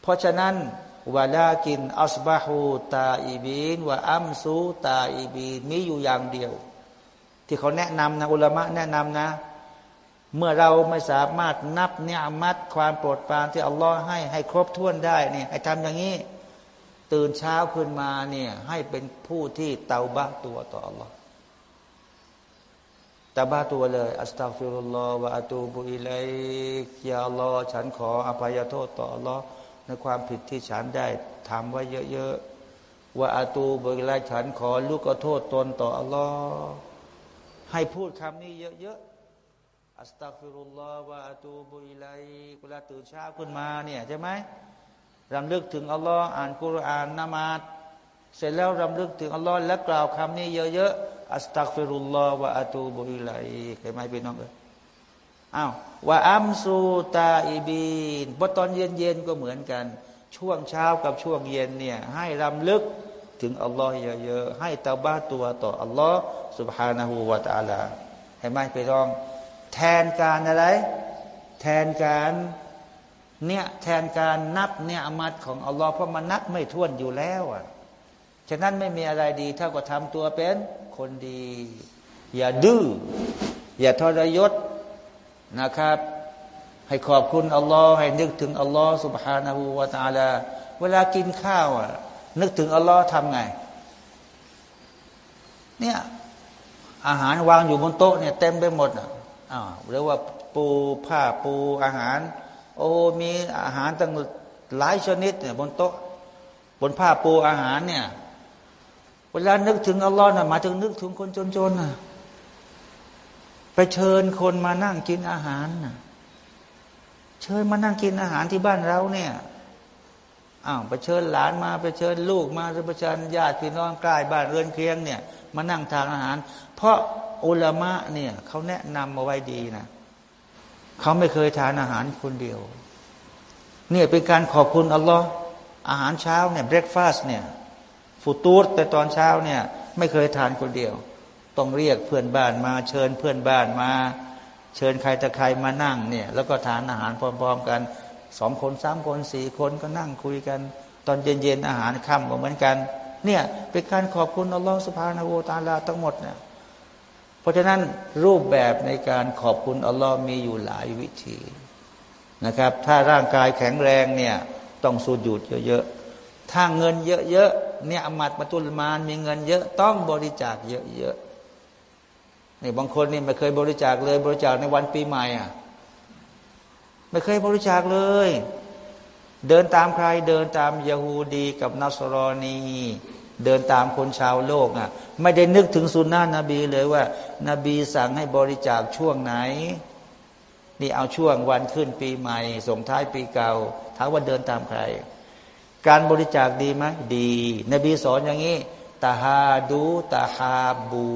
เพราะฉะนั้นวาลากินอัสบาฮูตาอีบีนว่าอัมซูตาอีบีนมีอยู่อย่างเดียว ที่เขาแนะนำนะอุลามะแนะนำนะ เมื่อเราไม่สามารถนับเนี่ยมัดความโปรดปรานที่อัลลอฮ์ให้ให้ครบถ้วนได้เนี่ยให้ทำอย่างนี้ ตื่นเช้าขึ้นมาเนี่ยให้เป็นผู้ที่เตาบ้าตัวต่อ Allah ตาบ้าตัวเลย อัสตัฟิรุลลอฮ์วะอะตูบุอิลัยยาลอฉันขออภัยโทษต่อ Allah ในความผิดที่ฉันได้ทำไว้เยอะๆว่าอาตูบุอิลัยฉันขอลูกโทษตนต่อ อัลลอฮ์ ให้พูดคำนี้เยอะๆأستغفر الله وأتوب إليه เวลาตื่นเช้าขึ้นมาเนี่ยใช่ไหม รำลึกถึงอัลลอฮ์อ่านกุรอานนามาดเสร็จแล้วรำลึกถึงอัลลอฮ์และกล่าวคำนี้เยอะๆอัสตักฟิรุลลอฮ์วะอะตูบุอิลัยเคยไหมพี่น้องเอ้ยอ้าวว่าอัมซูตาอีบีนพอตอนเย็นๆก็เหมือนกัน ช่วงเช้ากับช่วงเย็นเนี่ยให้รำลึกถึงอัลลอฮ์เยอะๆให้ตาบ้าตัวต่ออัลลอฮ์ سبحانه และ تعالى ให้ไหมพี่น้อง แทนการอะไร แทนการ เนี่ยแทนการนับเนี่ยอมัดของอัลลอฮ์เพราะมันนับไม่ท้วนอยู่แล้วอะฉะนั้นไม่มีอะไรดีเท่ากับทำตัวเป็นคนดี อย่าดื้ออย่าทรยศนะครับ ให้ขอบคุณอัลลอฮ์ให้นึกถึงอัลลอฮ์สุบฮานาหูวาตาลา เวลากินข้าวอะนึกถึงอัลลอฮ์ทำไง เนี่ยอาหารวางอยู่บนโต๊ะเนี่ยเต็มไปหมดอะอ้าวหรือว่าปูผ้าปูอาหาร โอ้มีอาหารตั้งหลายชนิดเนี่ยบนโต๊ะ บนผ้าปูอาหารเนี่ยเวลานึกถึงอัลลอฮ์นะมาถึงนึกถึงคนจนๆนะไปเชิญคนมานั่งกินอาหารนะเชิญมานั่งกินอาหารที่บ้านเราเนี่ยอ้าวไปเชิญหลานมาไปเชิญลูกมาไปเชิญญาติพี่น้องใกล้บ้านเรือนเคียงเนี่ย มานั่งทานอาหาร เพราะอุลามะเนี่ยเขาแนะนำมาไว้ดีนะ เขาไม่เคยทานอาหารคนเดียว เนี่ยเป็นการขอบคุณอัลลอฮ์อาหารเช้าเนี่ยเบรกฟาสเนี่ยฟูตูดแต่ตอนเช้าเนี่ย ไม่เคยทานคนเดียว ต้องเรียกเพื่อนบ้านมาเชิญเพื่อนบ้านมา เชิญใครตะใครมานั่งเนี่ย แล้วก็ทานอาหารพร้อม ๆ กันสองคนสามคนสี่คนก็นั่งคุยกัน ตอนเย็นๆอาหารค่ำก็เหมือนกัน เนี่ยเป็นการขอบคุณอัลลอฮ์สุภาณโวตาลาทั้งหมดเนี่ย เพราะฉะนั้นรูปแบบในการขอบคุณอัลลอฮ์มีอยู่หลายวิธีนะครับ ถ้าร่างกายแข็งแรงเนี่ยต้องสูดหยุดเยอะๆถ้าเงินเยอะๆเนี่ยอมัดมาตุลมานมีเงินเยอะต้องบริจาคเยอะๆนี่บางคนนี่ไม่เคยบริจาคเลยบริจาคในวันปีใหม่อะไม่เคยบริจาคเลย เดินตามใครเดินตามยาฮูดีกับนัสรอนี เดินตามคนชาวโลกอะ ไม่ได้นึกถึงสุนนะนบีเลยว่า นบีสั่งให้บริจาคช่วงไหน นี่เอาช่วงวันขึ้นปีใหม่ส่งท้ายปีเก่าถามว่าเดินตามใคร การบริจาคดีไหมดี นบีสอนอย่างนี้ตาฮาดูตาฮาบู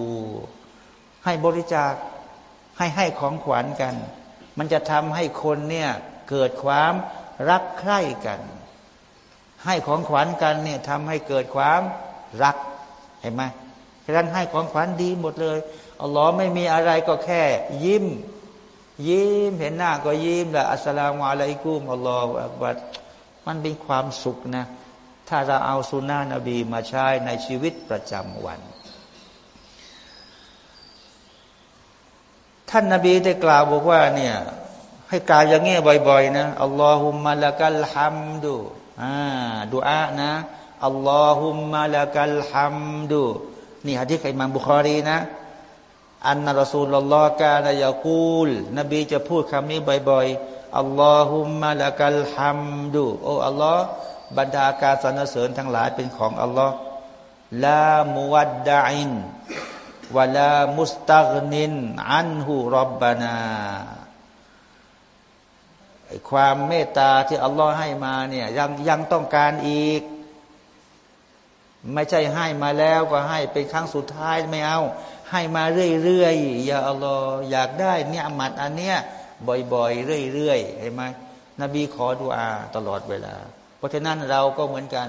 ให้บริจาคให้ให้ของขวัญกัน มันจะทำให้คนเนี่ยเกิดความรักใคร่กัน ให้ของขวัญกันเนี่ยทำให้เกิดความ รักเห็นไหมฉะนั้นให้ของขวัญดีหมดเลยอัลลอฮ์ไม่มีอะไรก็แค่ ยิ้ม ยิ้มเห็นหน้าก็ยิ้มแหละอัสลามุอะลัยกุมอัลลอฮฺอักบัดมันเป็นความสุขนะ ถ้าเราเอาสุนนะนบีมาใช้ในชีวิตประจำวัน ท่านนาบีได้กล่าวบอกว่าเนี่ยให้กล่าวอย่างเงี้ยบ่อย ๆ นะอัลลอฮุมมะละกัลฮัมดุอ่าดูอานะ อัลลอฮุมมะละกัลฮัมดุนี่ฮะที่ใครมาบุคอรีนะอันนรสูลลอฮ์กาลยากูล นบีจะพูดคำนี้บ่อยๆอัลลอฮุมมะละกัลฮัมดุโอ้อัลลอฮ์บรรดาการสรรเสริญทั้งหลายเป็นของอัลลอฮ์ลามุวัดดาอินวลามุสตักนินอันหูรบบานาความเมตตาที่อัลลอฮ์ให้มาเนี่ยยังยังต้องการอีก ไม่ใช่ให้มาแล้วก็ให้เป็นครั้งสุดท้ายไม่เอา ให้มาเรื่อยๆอย่าอัลลอฮ์อยากได้เนี่ยมัดอันเนี้ยบ่อยๆเรื่อยๆเห็นไหมนบีขอดุอาตลอดเวลา เพราะฉะนั้นเราก็เหมือนกัน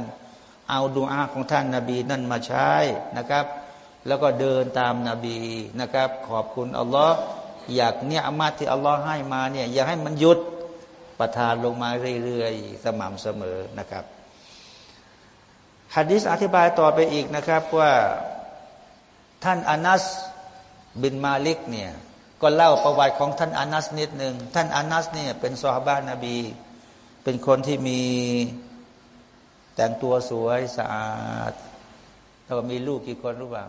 เอาดุอาของท่านนาบีนั่นมาใช้นะครับ แล้วก็เดินตามนาบีนะครับ ขอบคุณอัลลอฮ์อยากเนี่ยอามัดที่อัลลอฮ์ให้มาเนี่ย อย่าให้มันหยุดประทานลงมาเรื่อยๆ สม่ำเสมอนะครับ ฮะดิษอธิบายต่อไปอีกนะครับว่าท่านอานัสบินมาลิกเนี่ยก็เล่าประวัติของท่านอานัสนิดหนึ่งท่านอานัสเนี่ยเป็นซอฮาบานนบี เป็นคนที่มีแต่งตัวสวยสะอาดแล้วมีลูกกี่คนรู้เปล่า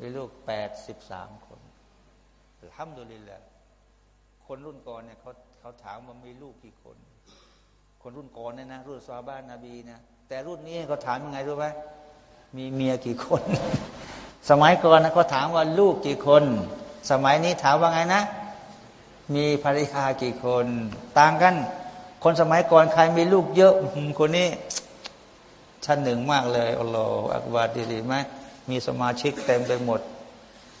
มีลูกแปดสิบสามคนทำดุลิลละคนรุ่นก่อนเนี่ยเขาเขาถามว่ามีลูกกี่คน คนรุ่นก่อนเนี่ยนะ รุ่นซาบ้านนาบีนะแต่รุ่นนี้เขาถามยังไงรู้ไหมมีเมียกี่คน สมัยก่อนนะเขาถามว่าลูกกี่คน สมัยนี้ถามว่าไงนะ มีภรรยากี่คน ต่างกัน คนสมัยก่อนใครมีลูกเยอะคนนี้ชั้นหนึ่งมากเลยอัลลอฮฺอักบารดีไหมมีสมาชิกเต็มไปหมด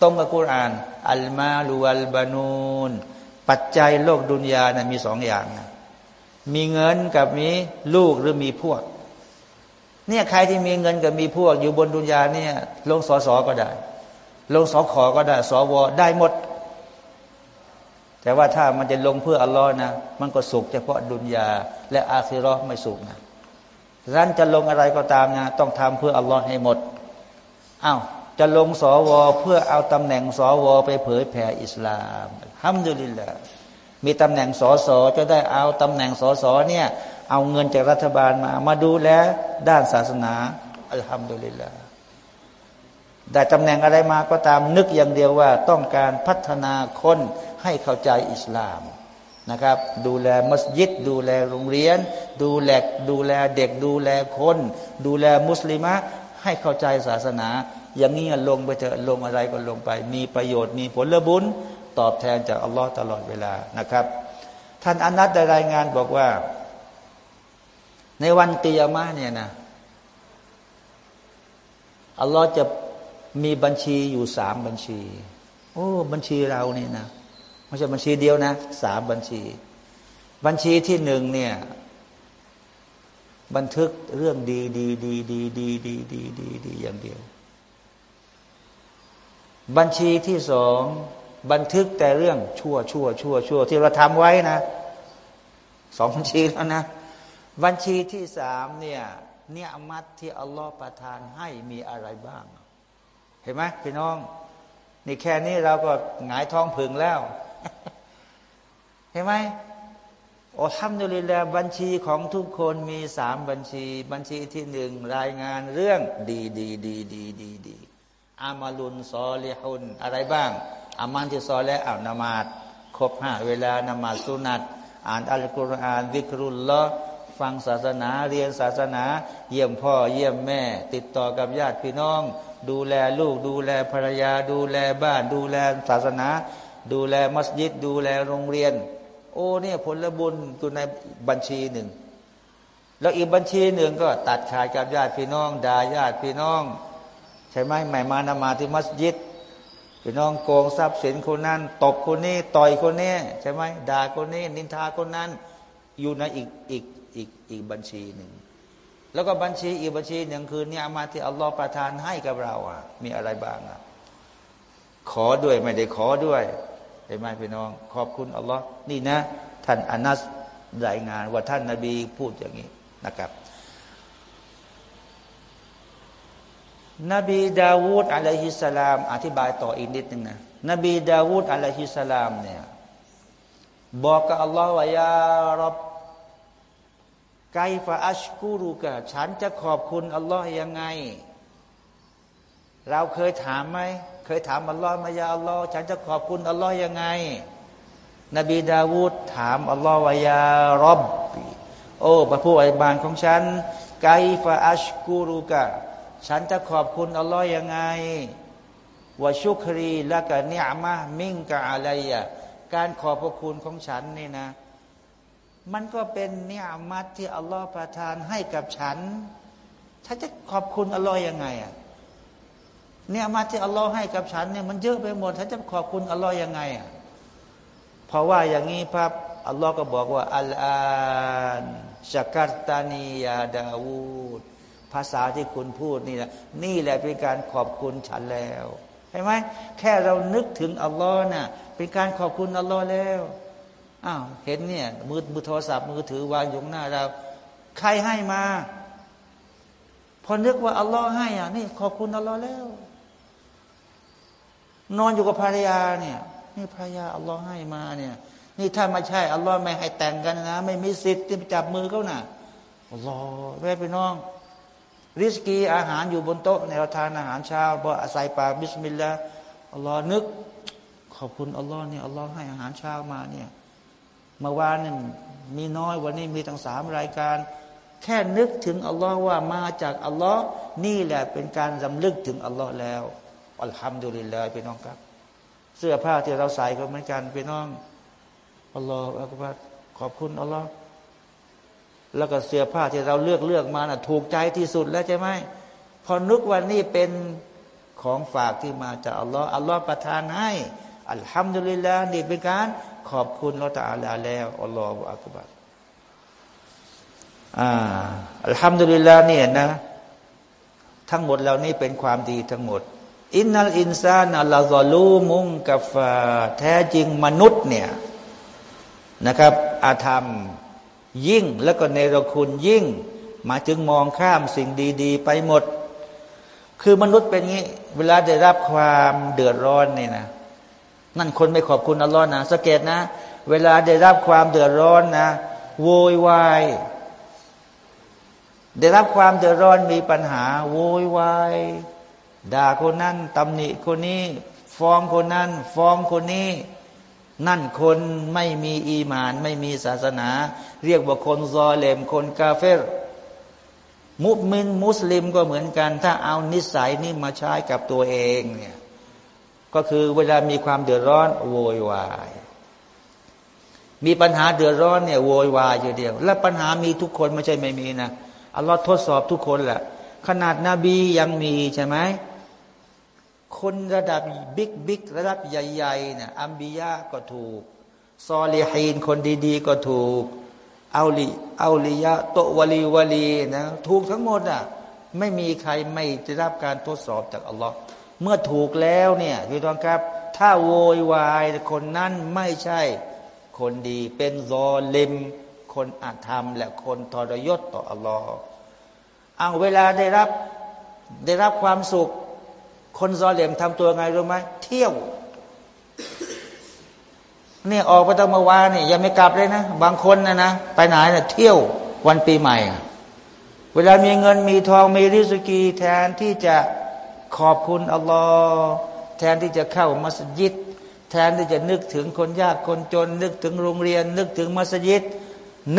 ตรงกับกุรอาน อัลมาลูอัลบานูนปัจจัยโลกดุนยานะมีสองอย่างนะ มีเงินกับมีลูกหรือมีพวก เนี่ยใครที่มีเงินกับมีพวก อยู่บนดุนยาเนี่ยลงสอสอก็ได้ ลงสอขอก็ได้สวได้หมด แต่ว่าถ้ามันจะลงเพื่ออัลลอฮ์นะ มันก็สุขเฉพาะดุนยา และอาคิรอไม่สุขนะรันจะลงอะไรก็ตามนะ ต้องทำเพื่ออัลลอฮ์ให้หมดอา้าวจะลงสวเพื่อเอาตำแหน่งสวไปเผยแผ่อิสลามฮัมดุลิลละ มีตำแหน่งสสจะได้เอาตำแหน่งสสเนี่ยเอาเงินจากรัฐบาลมา มาดูแลด้านศาสนาอัลฮัมดุลิลละได้ตำแหน่งอะไรมาก็ตามนึกอย่างเดียวว่าต้องการพัฒนาคนให้เข้าใจอิสลามนะครับ ดูแลมัสยิด ดูแลโรงเรียน ดูแลดูแลเด็กดูแลคน ดูแลมุสลิมะให้เข้าใจศาสนา อย่างนี้ลงไปเถอะลงอะไรก็ลงไป มีประโยชน์มีผลบุญ ตอบแทนจากอัลลอฮ์ตลอดเวลานะครับ ท่านอนัตได้รายงานบอกว่า ในวันกิยามะเนี่ยนะอัลลอฮ์จะมีบัญชีอยู่สามบัญชี โอ้บัญชีเราเนี่ยนะไม่ใช่บัญชีเดียวนะสามบัญชี บัญชีที่หนึ่งเนี่ย บันทึกเรื่องดีดีดีดีดีดีดีดีดีอย่างเดียว บัญชีที่สอง บันทึกแต่เรื่องชั่วชั่วชั่วชั่วที่เราทำไว้นะสองบัญชีแล้วนะ บัญชีที่สามเนี่ยเนี่ยมัดที่อัลลอฮฺประทานให้มีอะไรบ้าง เห็นไหมพี่น้อง นี่แค่นี้เราก็หงายท้องผึ่งแล้ว เห็นไหมโอ้ทำดูลิลาบัญชีของทุกคนมีสามบัญชี บัญชีที่หนึ่งรายงานเรื่องดีดีดีดีดีดีอามาลุนซอลิฮุนอะไรบ้าง อามันที่ซอและอ่านนามาดครบห้าเวลานามาสุนัตอ่านอัลกุรอานวิกรุลละฟังศาสนาเรียนศาสนา เยี่ยมพ่อเยี่ยมแม่ ติดต่อกับญาติพี่น้อง ดูแลลูก ดูแลภรรยา ดูแลบ้าน ดูแลศาสนา ดูแลมัสยิด ดูแลโรงเรียน โอ้เนี่ยผลบุญอยู่ในบัญชีหนึ่ง แล้วอีกบัญชีหนึ่งก็ตัดขาดกับญาติพี่น้องด่าญาติพี่น้อง ใช่ไหมใหม่มานมาที่มัสยิด พี่น้องโกงทรัพย์สินคนนั้นตบคนนี้ ต่อยคนนี้ใช่ไหมด่าคนนี้ นินทาคนนั้น อยู่ในอีกอีกอีกอีกบัญชีหนึ่งแล้วก็บัญชีอีกบัญชีหนึ่งคือเนี่ยมาที่อัลลอฮฺประทานให้กับเราอะ มีอะไรบ้างอะ ขอด้วยไม่ได้ขอด้วยเห็นไหมพี่น้อง ขอบคุณอัลลอฮ์นี่นะ ท่านอานัสรายงานว่าท่านนาบีพูดอย่างนี้นะครับ นบีดาวูด عليه السلام อธิบายต่ออีกนิดนึงนะนบีดาวูด عليه السلام เนี่ยบอกกับอัลลอฮ์ว่า يا رب كيف أشكرك ฉันจะขอบคุณอัลลอฮ์ยังไง เราเคยถามไหมเคยถามอัลลอฮ์มา يا الله ฉันจะขอบคุณอัลลอฮ์ยังไง นบีดาวูดถามอัลลอฮ์ว่า يا رب โอ้พระผู้อภิบาลของฉันไกฟะอัชกูรุกะ ฉันจะขอบคุณอัลลอฮ์ยังไงว่าชุครีและกะเนียมะมิ่งกะอะไรอะการขอบพระคุณของฉันนี่นะ มันก็เป็นเนียมัตที่อัลลอฮ์ประทานให้กับฉัน ฉันจะขอบคุณอัลลอฮ์ยังไงอะเนียมัตที่อัลลอฮ์ให้กับฉันเนี่ยมันเยอะไปหมด ฉันจะขอบคุณอัลลอฮ์ยังไงอะเพราะว่าอย่างนี้ครับอัลลอฮ์ก็บอกว่าอัลอานชักัตตานียาดาวูด ภาษาที่คุณพูดนี่แหละนี่แหละเป็นการขอบคุณฉันแล้วใช่ไหมแค่เรานึกถึงอัลลอฮ์น่ะเป็นการขอบคุณอัลลอฮ์แล้วอ้าวเห็นเนี่ยมือมือโทรศัพท์มือถือวางอยู่หน้าเรา ใครให้มา พอนึกว่าอัลลอฮ์ให้อะนี่ขอบคุณอัลลอฮ์แล้ว นอนอยู่กับภรรยาเนี่ย นี่ภรรยาอัลลอฮ์ให้มาเนี่ย นี่ถ้าไม่ใช่อัลลอฮ์ไม่ให้แต่งกันนะ ไม่มีสิทธิ์ที่จะจับมือเขาน่ะอัลลอฮ์แม่พี่น้อง ริสกีอาหารอยู่บนโต๊ะในเราทานอาหารเช้าพออาศัยปากบิสมิลลาห์อัลลอฮ์นึก ขอบคุณอัลลอฮ์เนี่ยอัลลอฮ์ให้อาหารเช้ามาเนี่ยเมื่อวานนี่มีน้อยวันนี้มีทั้งสามรายการ แค่นึกถึงอัลลอฮ์ว่ามาจากอัลลอฮ์นี่แหละเป็นการจำลึกถึงอัลลอฮ์แล้วอัลฮัมดุลิลลาห์พี่น้องครับ เสื้อผ้าที่เราใส่ก็เหมือนกันพี่น้องอัลลอฮ์อักบัรขอบคุณอัลลอฮ์ แล้วก็เสื้อผ้าที่เราเลือกเลือกมานะ่ะถูกใจที่สุดแล้วใช่ไหมพอนึกว่านี่เป็นของฝากที่มาจากอัลลอฮ์อัลลอฮ์ประทานให้อัลฮัมดุลิลลาห์นี่เป็นการขอบคุณเราตาลาแล้วอัลลอฮฺอักบัรอ่าอัลฮัมดุลิลลาห์เนี่ยนะ ทั้งหมดเหล่านี้เป็นความดีทั้งหมด อินนัลอินซานัลลาซอลูมุงกัฟาแท้จริงมนุษย์เนี่ยนะครับ อาธรรม ยิ่งแล้วก็เนรคุณยิ่งมาจึงมองข้ามสิ่งดีๆ ไปหมด คือมนุษย์เป็นงี้ เวลาได้รับความเดือดร้อนเนี่ยนะนั่นคนไม่ขอบคุณอัลลอฮ์นะสังเกตนะ เวลาได้รับความเดือดร้อนนะโวยวายได้รับความเดือดร้อนมีปัญหา โวยวายด่าคนนั้นตำหนิคนนี้ ฟ้องคนนั้น ฟ้องคนนี้ นั่นคนไม่มีอีมาน ไม่มีศาสนา เรียกว่าคนซอเลมคนกาเฟร มุสลิมมุสลิมก็เหมือนกัน ถ้าเอานิสัยนี่มาใช้กับตัวเองเนี่ยก็คือเวลามีความเดือดร้อนโวยวาย มีปัญหาเดือดร้อนเนี่ยโวยวายอยู่เดียว และปัญหามีทุกคนไม่ใช่ไม่มีนะอัลลอฮ์ทดสอบทุกคนแหละขนาดนาบียังมีใช่ไหม คนระดับบิ๊กบิ๊กระดับใหญ่ๆเนี่ยอัมบียะก็ถูก ซอลีฮีนคนดีๆ ก็ถูกเอาลีเอาลียะโตวลีวลีนะถูกทั้งหมดอะไม่มีใครไม่จะรับการทดสอบจากอัลลอฮ์เมื่อถูกแล้วเนี่ยพี่น้องครับ ถ้าโวยวายคนนั้นไม่ใช่ คนดีเป็นซอเลมคนอาธรรม และคนทรยศต่ออัลลอฮ์เอาเวลาได้รับได้รับความสุข คนซอเหลี่ยมทำตัวไงรู้ไหมเที่ยวเนี่ยออกไปตั้งเมื่อวานเนี่ยยังไม่กลับเลยนะ บางคนนะนะไปไหนนะเที่ยววันปีใหม่ เวลามีเงินมีทองมีริสกีแทนที่จะขอบคุณอัลลอฮ์แทนที่จะเข้ามัสยิด แทนที่จะนึกถึงคนยากคนจน นึกถึงโรงเรียน นึกถึงมัสยิด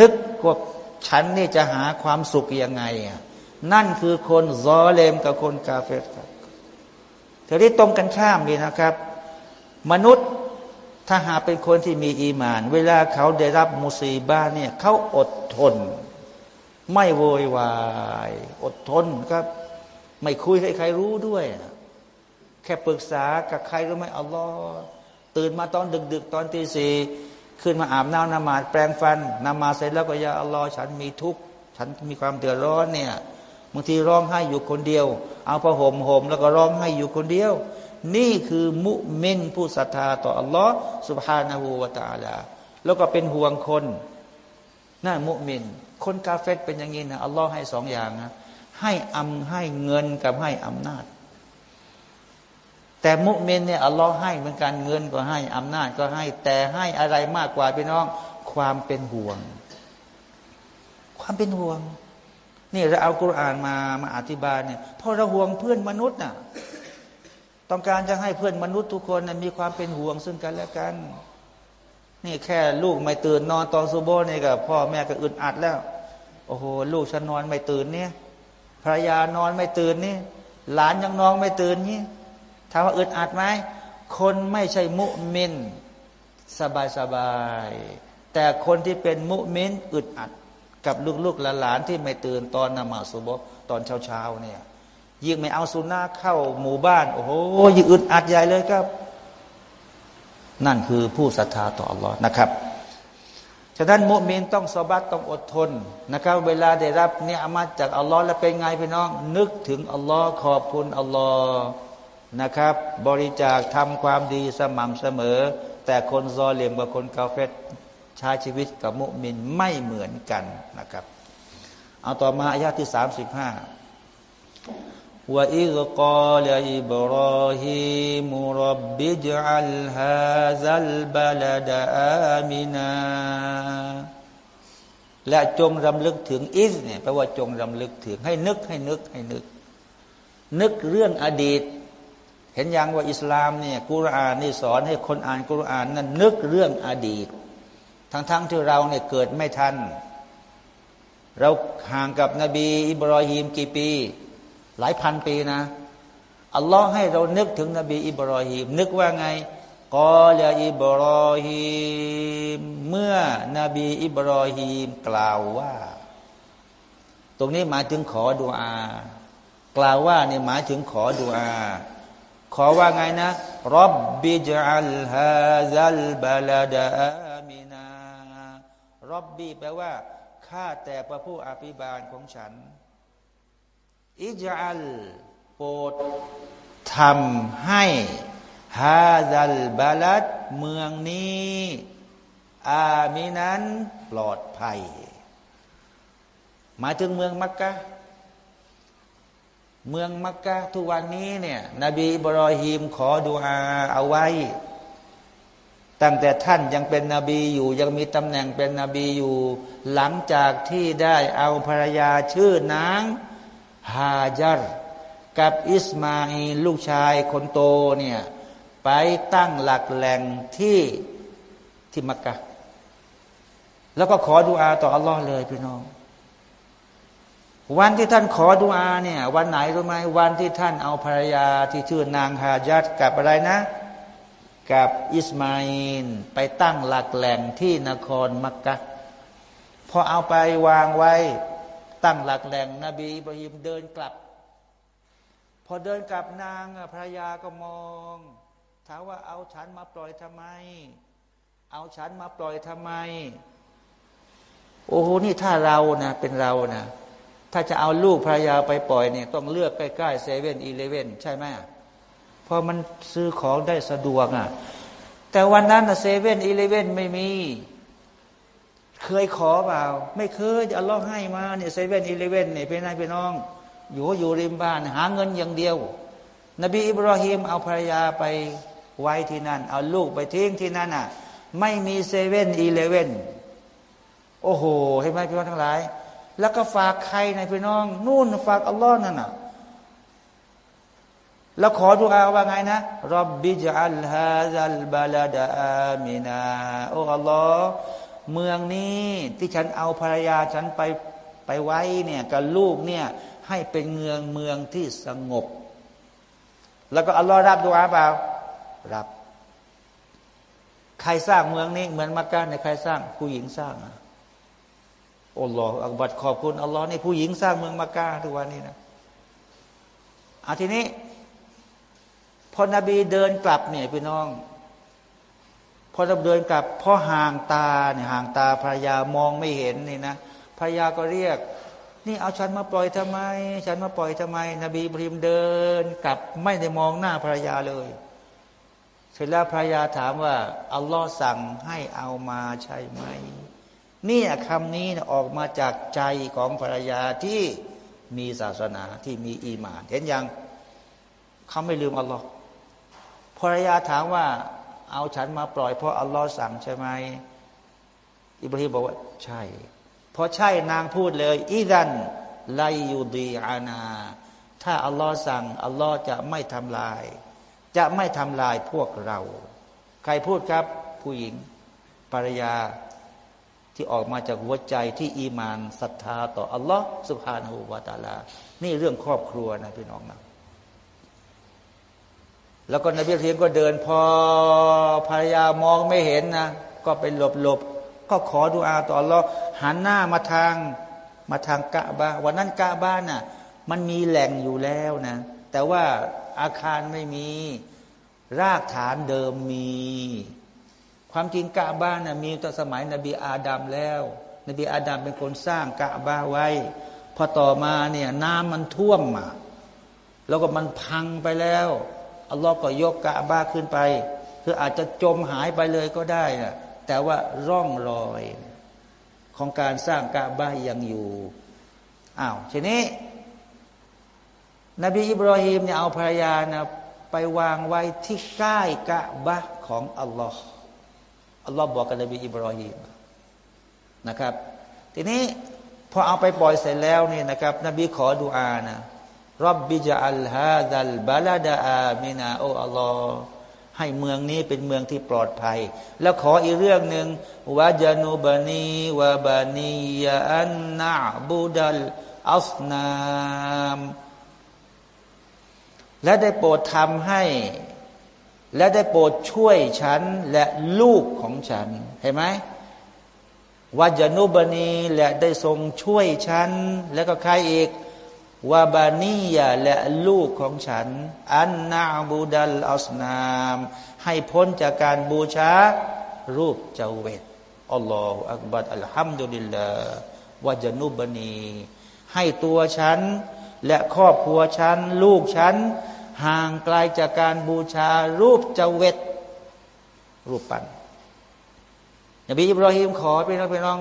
นึกพวกฉันนี่จะหาความสุขยังไงอะนั่นคือคนซอเลมกับคนกาเฟตครับ เธอที่ตรงกันข้ามดีนะครับ มนุษย์ถ้าหาเป็นคนที่มีอีมาน เวลาเขาได้รับมุสีบ้าเนี่ยเขาอดทน ไม่โวยวาย อดทนครับ ไม่คุยให้ใครรู้ด้วย แค่ปรึกษากับใครรู้ไหมอัลลอฮ์ตื่นมาตอนดึก ๆ ตอนตีสี่ขึ้นมาอาบน้ำนมาดแปรงฟันนมาเสร็จแล้วก็ยาอัลลอฮ์ฉันมีทุกข์ฉันมีความเดือดร้อนเนี่ย บางทีร้องไห้อยู่คนเดียว เอาผ้าห่มห่มแล้วก็ร้องไห้อยู่คนเดียว นี่คือมุมินผู้ศรัทธาต่ออัลลอฮ์สุบฮานาหูวาตาลา แล้วก็เป็นห่วงคนนั่นมุมิน คนกาเฟตเป็นอย่างนี้นะอัลลอฮ์ให้สองอย่างนะให้อำให้เงินกับให้อำนาจ แต่มุมินเนี่ยอัลลอฮ์ให้เหมือนกันเงินก็ให้อำนาจก็ให้ แต่ให้อะไรมากกว่าพี่น้อง ความเป็นห่วง ความเป็นห่วง นี่เราเอากุรานมามาอธิบายเนี่ยเพราะเราห่วงเพื่อนมนุษย์น่ะต้องการจะให้เพื่อนมนุษย์ทุกคนนะมีความเป็นห่วงซึ่งกันและกัน นี่แค่ลูกไม่ตื่นนอนตอนซูโบนี่กับพ่อแม่ก็อึดอัดแล้ว โอ้โหลูกฉันนอนไม่ตื่นเนี่ยภรรยานอนไม่ตื่นนี่หลานยังนอนไม่ตื่นนี่ถามว่าอึดอัดไหมคนไม่ใช่มุมินสบายสบายแต่คนที่เป็นมุมินอึดอัด กับลูกๆหลานที่ไม่ตื่นตอนนมาสุบตอนเช้าๆเนี่ยยิ่งไม่เอาสุนัขเข้าหมู่บ้าน โอ้โหยิ่งอึดอัดใหญ่เลยครับ นั่นคือผู้ศรัทธาต่ออัลลอฮ์นะครับฉะนั้นมุมินต้องสบัดต้องอดทนนะครับ เวลาได้รับเนี่ยอามาจากอัลลอฮ์แล้วเป็นไงพี่น้อง นึกถึงอัลลอฮ์ขอบคุณอัลลอฮ์นะครับ บริจาคทำความดีสม่ำเสมอ แต่คนซอเลมกับคนกาเฟต ใช้ชีวิตกับมุมินไม่เหมือนกันนะครับเอาต่อมาอายาที่สามสิบห้าว่าอิกกาลอิบรอฮิมุรับบิจัลฮาซัลบาลดามินาและจงรำลึกถึงอิสเนี่ยแปลว่าจงรำลึกถึงให้นึกให้นึกให้นึก นึกเรื่องอดีต เห็นย่างว่าอิสลามเนี่ยกุรอานนี่สอนให้คนอ่านกุรอานนั้นนึกเรื่องอดีต ทั้งๆทที่เราเนี่ยเกิดไม่ทัน เราห่างกับนบี อิบรอฮีมกี่ปี หลายพันปีนะอัลลอฮ์ให้เรานึกถึงนบี อิบรอฮีม นึกว่าไงกอลอิบรอฮีมเมื่อนบีอิบรอฮีมกล่าวว่า ตรงนี้หมายถึงขอดุอา กล่าวว่าเนี่ยหมายถึงขอดุอา ขอว่าไงนะรับบิจัลฮาซัลบาลดา รับบีแปลว่าข้าแต่พระผู้อภิบาลของฉัน อิจัลโปรดทำให้ฮาซัลบาลัดเมืองนี้ อามินั้นปลอดภัยหมายถึงเมืองมักกะ เมืองมักกะทุกวันนี้เนี่ย นบีบรอฮีมขอดูอาเอาไว้ ตั้งแต่ท่านยังเป็นนบีอยู่ ยังมีตำแหน่งเป็นนบีอยู่ หลังจากที่ได้เอาภรรยาชื่อนางฮาจารกับอิสมาอีลูกชายคนโตเนี่ยไปตั้งหลักแหล่งที่ที่มักกะ แล้วก็ขอดุอาต่ออัลลอฮ์เลยพี่น้อง วันที่ท่านขอดุอาเนี่ย วันไหนรู้ไหมวันที่ท่านเอาภรรยาที่ชื่อนางฮาจัดกับอะไรนะ กับอิสมาอินไปตั้งหลักแหล่งที่นครมักกะพอเอาไปวางไว้ ตั้งหลักแหล่งนบีอิบราฮิมเดินกลับ พอเดินกลับนางภรรยาก็มองถามว่าเอาฉันมาปล่อยทำไม เอาฉันมาปล่อยทำไม โอ้โหนี่ถ้าเรานะเป็นเรานะถ้าจะเอาลูกภรรยาไปปล่อยเนี่ยต้องเลือกใกล้ๆเซเว่นอีเลเว่นใช่ไหม เพราะมันซื้อของได้สะดวกอะ แต่วันนั้นเซเว่นอีเลเว่นไม่มี เคยขอเปล่า ไม่เคยอัลลอฮ์ให้มาเนี่ยเซเว่นอีเลเว่นเนี่ยเป็นไงพี่น้อง อยู่อยู่ริมบ้าน หาเงินอย่างเดียว นบีอิบราฮิมเอาภรรยาไปไว้ที่นั่น เอาลูกไปทิ้งที่นั่นอะ ไม่มีเซเว่นอีเลเว่นโอ้โหเห็นไหมพี่น้องทั้งหลาย แล้วก็ฝากใครในพี่น้อง นู่นฝากอัลลอฮ์นั่นอะ แล้วขอดุอาว่าไงนะ رب اجعل هذا البلد آمنا โอ้อัลลอฮ์เมืองนี้ที่ฉันเอาภรรยาฉันไปไปไว้เนี่ยกับลูกเนี่ยให้เป็นเมืองเมืองที่สงบ แล้วก็อัลลอฮ์รับดูอาเปล่ารับ ใครสร้างเมืองนี้เหมือนมักกะในใครสร้างผู้หญิงสร้างอะอัลลอฮ์อักบัดขอบคุณอัลลอฮ์นี่ผู้หญิงสร้างเมืองมักกะทุกวันนี้นะอาทีนี้ พอนบีเดินกลับเนี่ยพี่น้อง พอเราเดินกลับพอห่างตาเนี่ยห่างตาภรรยามองไม่เห็นนี่นะภรรยาก็เรียก นี่เอาฉันมาปล่อยทำไม ฉันมาปล่อยทำไม นบีบริมเดินกลับไม่ได้มองหน้าภรรยาเลย เสร็จแล้วภรรยาถามว่าอัลลอฮ์สั่งให้เอามาใช่ไหมนี่คำนี้ออกมาจากใจของภรรยาที่มีศาสนาที่มีอีมาน เห็นยังเขาไม่ลืมอัลลอฮ์ ภรรยาถามว่า เอาฉันมาปล่อยเพราะอัลลอฮ์สั่งใช่ไหมอิบราฮิมบอกว่า ใช่พอใช่นางพูดเลยอีดันไลยูดีอานา ถ้าอัลลอฮ์สั่งอัลลอฮ์จะไม่ทำลาย จะไม่ทำลายพวกเรา ใครพูดครับ ผู้หญิงภรรยาที่ออกมาจากหัวใจที่อีมานศรัทธาต่ออัลลอฮ์สุบฮานาหูวาตาลา นี่เรื่องครอบครัวนะพี่น้องนะ แล้วก็นบีเทียนก็เดินพอภรรยามองไม่เห็นนะ ก็ไปหลบหลบก็ขอดูอาต่อรอหันหน้ามาทางมาทางกะบาวันนั้นกะบ้านน่ะ มันมีแหล่งอยู่แล้วนะ แต่ว่าอาคารไม่มี รากฐานเดิมมี ความจริงกะบ้านน่ะมีตั้งสมัยนบีอาดัมแล้ว นบีอาดัมเป็นคนสร้างกะบ้าไว้ พอต่อมาเนี่ยน้ำมันท่วมมาแล้วก็มันพังไปแล้ว อัลลอฮ์ก็ยกกะบ้าขึ้นไป คืออาจจะจมหายไปเลยก็ได้นะแต่ว่าร่องรอย ของการสร้างกะบ้ายังอยู่อ้าวทีนี้ นบีอิบราฮิมเนี่ยเอาภรรยานะไปวางไว้ที่ใกล้กะบะของอัลลอฮ์อัลลอฮ์บอกกับนบีอิบราฮิมนะครับ ทีนี้พอเอาไปปล่อยเสร็จแล้วนี่นะครับ นบีขอดุอานะ รับบิจอัลฮาดัลบาลาดาอามินาโออัลลอฮ์ให้เมืองนี้เป็นเมืองที่ปลอดภัย แล้วขออีกเรื่องหนึ่งวาจานุบานีวาบานียาอันนาบูดัลอัสนามและได้โปรดทำให้ และได้โปรดช่วยฉันและลูกของฉัน เห็นไหมวาจานุบานีและได้ทรงช่วยฉัน แล้วก็ใครอีก วาบานียาและลูกของฉัน อันนาบูดัลอัสนาม ให้พ้นจากการบูชา รูปเจเวตอัลลอฮฺอักบัดอัลฮัมดุลิลลาห์วาจนุบนี ให้ตัวฉัน และครอบครัวฉัน ลูกฉัน ห่างไกลจากการบูชา รูปเจเวตรูปปันนบีอิบราฮิมขอพี่น้องพี่น้อง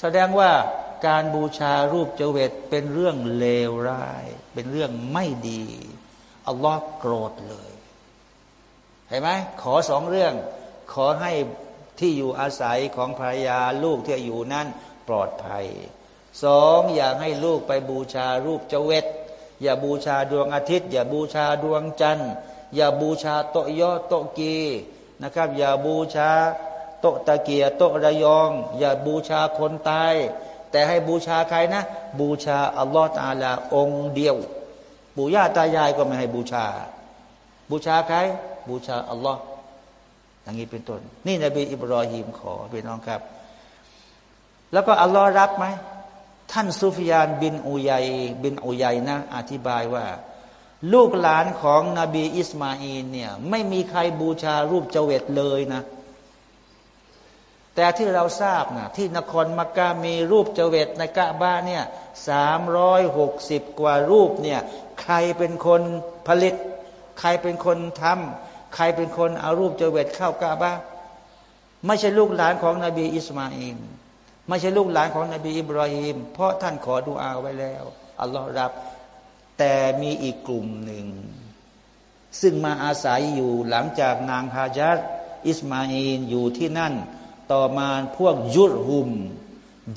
แสดงว่า การบูชารูปเจเวตเป็นเรื่องเลวร้าย เป็นเรื่องไม่ดีอัลลอฮ์โกรธเลยเห็นไหมขอสองเรื่อง ขอให้ที่อยู่อาศัยของภรรยาลูกที่อยู่นั้นปลอดภัยสองอย่าให้ลูกไปบูชารูปเจเวตอย่าบูชาดวงอาทิตย์ อย่าบูชาดวงจันทร์ อย่าบูชาโตยอโตกีนะครับ อย่าบูชาโตตะเกียโตระยอง อย่าบูชาคนตาย แต่ให้บูชาใครนะ บูชาอัลลอฮฺตาลาองเดียว ปู่ย่าตายายก็ไม่ให้บูชา บูชาใคร บูชาอัลลอฮ์อย่างนี้เป็นต้น นี่นบีอิบรอฮิมขอพี่น้องครับ แล้วก็อัลลอฮ์รับไหมท่านซุฟยานบินอุยัยบินอุยัยนะ อธิบายว่า ลูกหลานของนบีอิสมาอินเนี่ยไม่มีใครบูชารูปเจเวตเลยนะ แต่ที่เราทราบนะที่นครมักกะมีรูปเจเวตในกะบ้าเนี่ยสามร้อยหกสิบกว่ารูปเนี่ยใครเป็นคนผลิต ใครเป็นคนทำใครเป็นคนเอารูปเจเวตเข้ากะบ้าไม่ใช่ลูกหลานของนบีอิสมาอิมไม่ใช่ลูกหลานของนบีอิบรอฮิมเพราะท่านขอดูอาไว้แล้วอัลลอฮ์รับ แต่มีอีกกลุ่มหนึ่ง ซึ่งมาอาศัยอยู่หลังจากนางฮาจัดอิสมาอินอยู่ที่นั่น ต่อมาพวกยุดหุม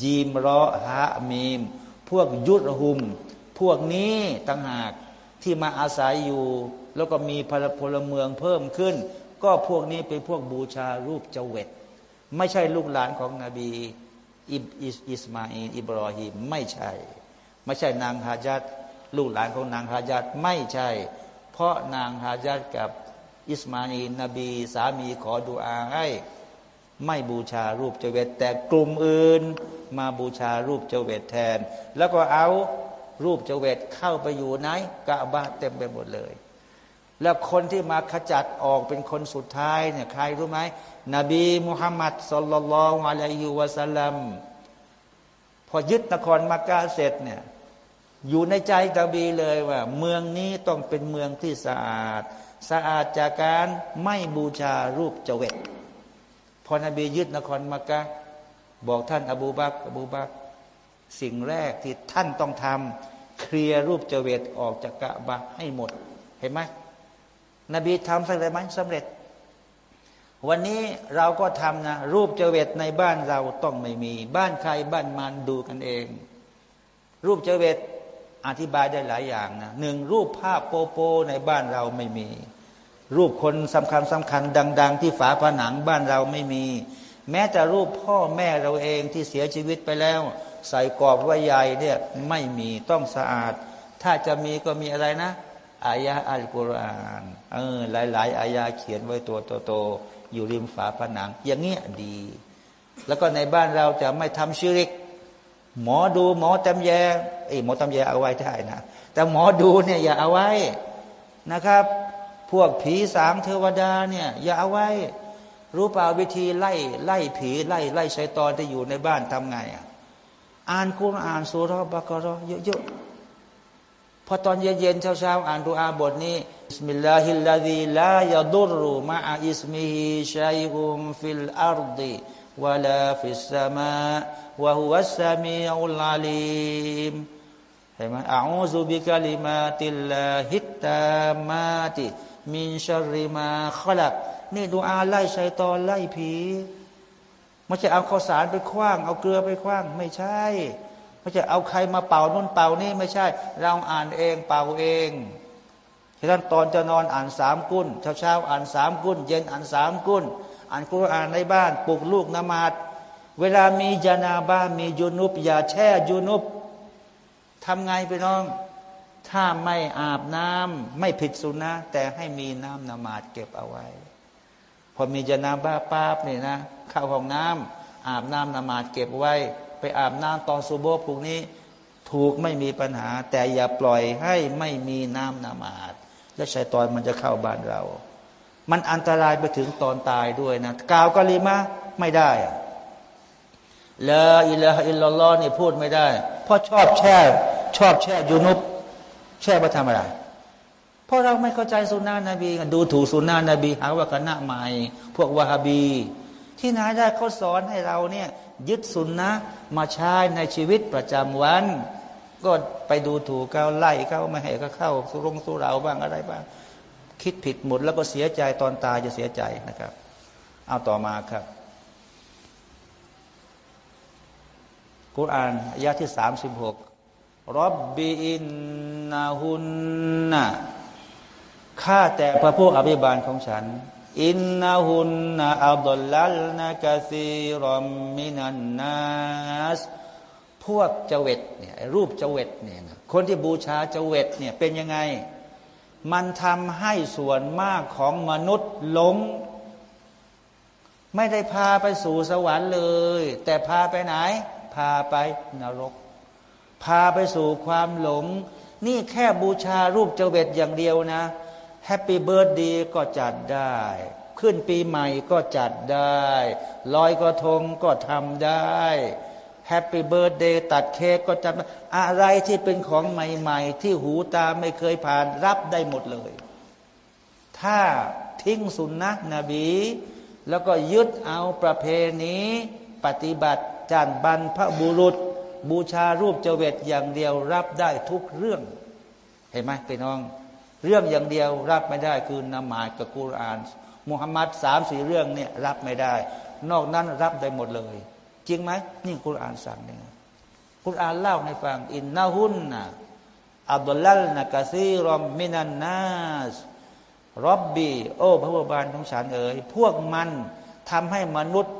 จีมรอฮะมีม พวกยุดหุม พวกนี้ต่างหากที่มาอาศัยอยู่ แล้วก็มีพลพลเมืองเพิ่มขึ้น ก็พวกนี้เป็นพวกบูชารูปเจเวตไม่ใช่ลูกหลานของนบีอิสมาอินอิบรอฮิมไม่ใช่ ไม่ใช่นางฮาจัดลูกหลานของนางฮาจัดไม่ใช่ เพราะนางฮาจัดกับอิสมาอินนบี สามีขอดุอาให้ ไม่บูชารูปเจเวตแต่กลุ่มอื่นมาบูชารูปเจเวตแทน แล้วก็เอารูปเจเวตเข้าไปอยู่ไหนกะบาเต็มไปหมดเลย แล้วคนที่มาขจัดออกเป็นคนสุดท้ายเนี่ยใครรู้ไหมนบีมุฮัมมัดสุลลัลลอฮุอะลัยฮิวะสัลลัมพอยึดนครมักกะเสร็จเนี่ยอยู่ในใจกบีเลยว่า เมืองนี้ต้องเป็นเมืองที่สะอาด สะอาดจากการไม่บูชารูปเจเวต พอนบียึดนครมักกะบอกท่านอบูบักอบูบักสิ่งแรกที่ท่านต้องทำเคลียร์รูปเจเวตออกจากกะบะให้หมด เห็นไหมนบีทำสำเร็จไหมสำเร็จ วันนี้เราก็ทำนะ รูปเจเวตในบ้านเราต้องไม่มี บ้านใครบ้านมันดูกันเอง รูปเจเวตอธิบายได้หลายอย่างนะหนึ่งรูปภาพโปโปในบ้านเราไม่มี รูปคนสำคัญสำคัญดัง ๆ ที่ฝาผนังบ้านเราไม่มี แม้แต่รูปพ่อแม่เราเองที่เสียชีวิตไปแล้ว ใส่กรอบไว้ใหญ่เนี่ยไม่มีต้องสะอาด ถ้าจะมีก็มีอะไรนะอายะอัลกุรอานเออหลาย ๆ อายาเขียนไว้ตัวโตๆอยู่ริมฝาผนัง อย่างเงี้ยดี แล้วก็ในบ้านเราจะไม่ทำชิริก หมอดูหมอตำแยไอ้หมอตำแยเอาไว้ได้นะแต่หมอดูเนี่ยอย่าเอาไว้นะครับ พวกผีสางเทวดาเนี่ย อย่าเอาไว้ รู้เปล่าวิธีไล่ไล่ผีไล่ไล่ชัยตอนที่อยู่ในบ้านทำไงอะอ่านกุรอ่านซูเราะฮ์บากอเราะฮ์เยอะๆพอตอนเย็นๆเช้าๆอ่านดูอาบทนี้บิสมิลลาฮิลลาดีลายาดุรุมาอิสมิฮิชัยอุมฟิลอาร์ดีวะลาฟิสสมาวะฮุวัสสามีอุลอาลีมเห็นไหมอาอูซุบิกะลิมาติลลาฮิตตามาติ มินชริมาขลักนี่ดูอาไล่ชัยตอนไล่ผีไม่ใช่เอาข้าวสารไปคว้าง เอาเกลือไปคว้าง ไม่ใช่ไม่ใช่เอาใครมาเป่านุ่นเป่านี่ไม่ใช่ เราอ่านเองเป่าเองท่านตอนจะนอนอ่านสามกุนเช้าเช้าอ่านสามกุนเย็นอ่านสามกุนอ่านกุรอานในบ้านปลุกลูกนมาดเวลามีจานาบ้ามียูนุบอย่าแช่ยูนุบทำไงไปน้อง ถ้าไม่อาบน้ำไม่ผิดสุนะแต่ให้มีน้ำนมาดเก็บเอาไว้ พอมีจนาบ้าป้าบนี่นะเข้าห้องน้ำอาบน้ำนมาดเก็บไว้ ไปอาบน้ำตอนซูโบพวกนี้ ถูกไม่มีปัญหา แต่อย่าปล่อยให้ไม่มีน้ำนมาดและชัยตอนมันจะเข้าบ้านเรา มันอันตรายไปถึงตอนตายด้วยนะกล่าวกะลิมะไม่ได้ละอิละอิลลอฮ์นี่พูดไม่ได้ เพราะชอบแช่ ชอบแช่ยูนุบ แช่มาทำอะไร เพราะเราไม่เข้าใจสุนนะนบีดูถูกสุนนะนบีหาว่าคณะใหม่ พวกวาฮาบี ที่ไหนได้เขาสอนให้เราเนี่ยยึดสุนนะมาใช้ในชีวิตประจำวัน ก็ไปดูถูกเขาไล่เขาไม่ให้เขาเข้าสุรงสุเราบ้างอะไรบ้าง คิดผิดหมดแล้วก็เสียใจตอนตายจะเสียใจนะครับ เอาต่อมาครับกุรอานอายะที่สามสิบหก รับบีอินนาหุนนะข้าแต่พระผู้อภิบาลของฉัน อินนาหุนนะอัลลัลนะกะซีรอมมินันนัสพวกเจวิตเนี่ยรูปเจวิตเนี่ยคนที่บูชาเจเวตเนี่ยเป็นยังไง มันทำให้ส่วนมากของมนุษย์หลง ไม่ได้พาไปสู่สวรรค์เลย แต่พาไปไหน พาไปนรก พาไปสู่ความหลง นี่แค่บูชารูปเจเวตอย่างเดียวนะ Happy Birthday ก็จัดได้ ขึ้นปีใหม่ก็จัดได้ลอยกระทงก็ทำไดHappy Birthday ตัดเค้กก็จัดอะไรที่เป็นของใหม่ ๆ ที่หูตาไม่เคยผ่านรับได้หมดเลย ถ้าทิ้งสุนนะนบี แล้วก็ยึดเอาประเพณี ปฏิบัติจันบันพระบุรุษ บูชารูปเจเวตอย่างเดียวรับได้ทุกเรื่อง เห็นไหมพี่น้อง เรื่องอย่างเดียวรับไม่ได้คือนมาซกับกุรอานมุฮัมมัดสามสี่เรื่องเนี่ยรับไม่ได้ นอกนั้นรับได้หมดเลย จริงไหมนี่กุรอานสั่งเนี่ยกุรอานเล่าให้ฟังอินนาหุนนะอับดุลลัลนะกะซีรอมมินันนาสรอบบีโอ้พระบาลของฉันเอ๋ยพวกมันทำให้มนุษย์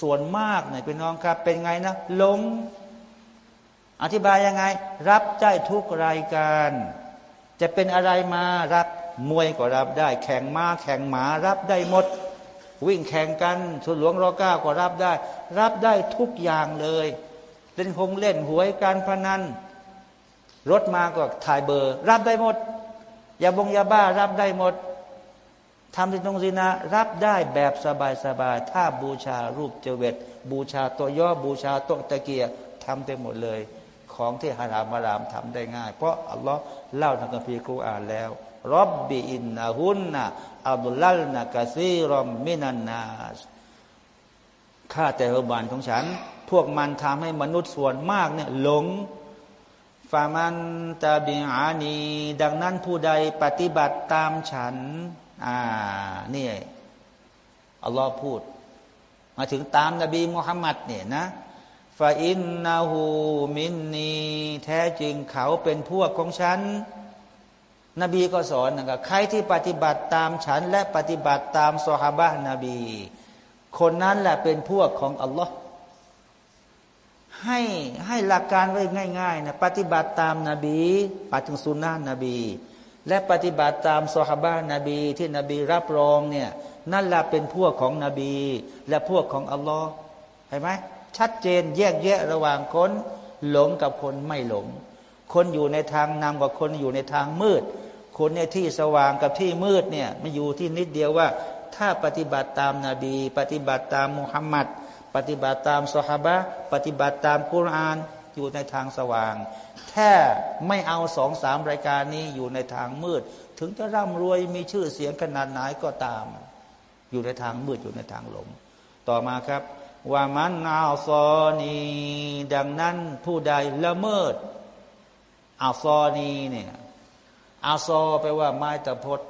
ส่วนมากเนี่ยเป็นน้องครับ เป็นไงนะหลง อธิบายยังไง รับได้ทุกรายการ จะเป็นอะไรมารับมวยก็รับได้ แข่งม้าแข่งหมารับได้หมด วิ่งแข่งกันสุนหลวงรอก้าก็รับได้ รับได้ทุกอย่างเลยเล่นคงเล่นหวยการพนันรถมาก็ถ่ายเบอร์ รับได้หมดยาบงยาบ้ารับได้หมดทำที่ตรงสินะรับได้แบบสบายๆถ้าบูชารูปเจเวตบูชาตัวย่อบูชาโตตะเกียทำได้หมดเลย ของที่ฮารามารามทำได้ง่าย เพราะอัลลอฮ์เล่าทางคัมภีร์กุรอานแล้วรบบีอินนาหุนนะอับดุลลนากาซีรอมมินันนาสข้าแต่ฮบานของฉัน พวกมันทำให้มนุษย์ส่วนมากเนี่ยหลงฟามันตาบิอานี ดังนั้นผู้ใดปฏิบัติตามฉัน อ่านี่อัลลอฮ์พูด มาถึงตามนบีมุฮัมมัดเนี่ยนะาอินนาหูมินนีแท้จริงเขาเป็นพวกของฉัน นบีก็สอนนะครับใครที่ปฏิบัติตามฉัน และปฏิบัติตามสฮาบะนบี คนนั้นแหละเป็นพวกของอัลลอฮ์ให้ให้หลักการไว้ง่ายๆนะปฏิบัติตามนาบีปฏิบัติสุนนะนบี และปฏิบัติตามสฮาบะนบีที่นบีรับรองเนี่ยนั่นแหละเป็นพวกของนบี และพวกของอัลลอฮ์เห็นไหม ชัดเจนแยกแยะระหว่างคนหลงกับคนไม่หลง คนอยู่ในทางนำกับคนอยู่ในทางมืด คนในที่สว่างกับที่มืดเนี่ยมันอยู่ที่นิดเดียวว่า ถ้าปฏิบัติตามนาบี ปฏิบัติตามมุฮัมมัดปฏิบัติตามสฮาบะปฏิบัติตามกุรานอยู่ในทางสว่าง แค่ไม่เอาสองสามรายการนี้อยู่ในทางมืด ถึงจะร่ำรวยมีชื่อเสียงขนาดไหนก็ตาม อยู่ในทางมืดอยู่ในทางหลง ต่อมาครับ ว่ามันอาซอนีดังนั้นผู้ใดละเมิดอาซอนีเนี่ยอาซอแปลว่าไม้ตะพด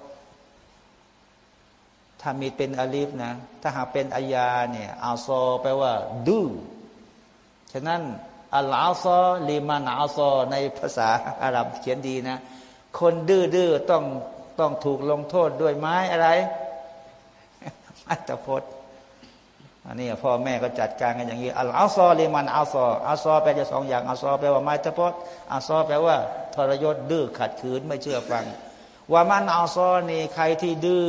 ถ้ามีเป็นอาลีฟนะ ถ้าหากเป็นอายาเนี่ยอาซอแปลว่า ดื้อฉะนั้นอัลอาซอลีมานอาซอในภาษาอาหรับเขียนดีนะ คนดื้อดื้อต้องต้องถูกลงโทษด้วยไม้อะไรอัตะพจน์ อันนี้พ่อแม่ก็จัดการกันอย่างนี้อัลอาซอลีมันอาซออาซอแปลจะสองอย่างอาซอแปลว่าไม้ตะพจน์อาซอแปลว่า ทรยศดื้อขัดขืนไม่เชื่อฟัง ว่ามันอาซอนี่ใครที่ดื้อ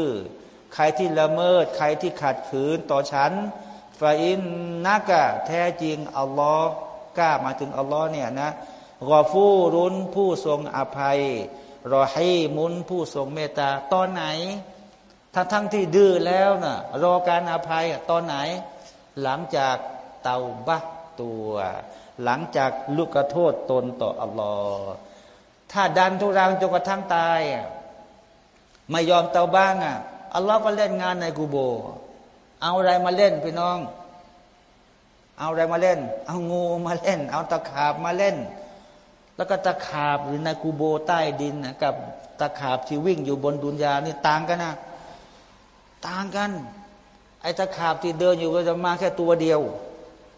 ใครที่ละเมิด ใครที่ขัดขืนต่อฉันฟาอินนักะแท้จริงอัลลอฮ์กล้ามาถึงอัลลอฮ์เนี่ยนะรอฟูรุนผู้ทรงอภัยรอให้มุนผู้ทรงเมตตาตอนไหน ทั้งทั้งที่ดื้อแล้วนะ่ะรอการอภัยตอนไหน หลังจากเตาบะตัว หลังจากลูกกระโทษตนต่ออัลลอฮ์ถ้าดันทุรังจนกระทั่งตาย ไม่ยอมเตาบ้างอะอัลลอฮ์ก็เล่นงานในกูโบ เอาอะไรมาเล่นพี่น้อง เอาอะไรมาเล่น เอางูมาเล่น เอาตะขาบมาเล่น แล้วก็ตะขาบหรือในกูโบใต้ดินนะกับตะขาบที่วิ่งอยู่บนดุนยานี่ต่างกันนะ ต่างกัน ไอ้ตะขาบที่เดินอยู่ก็จะมาแค่ตัวเดียว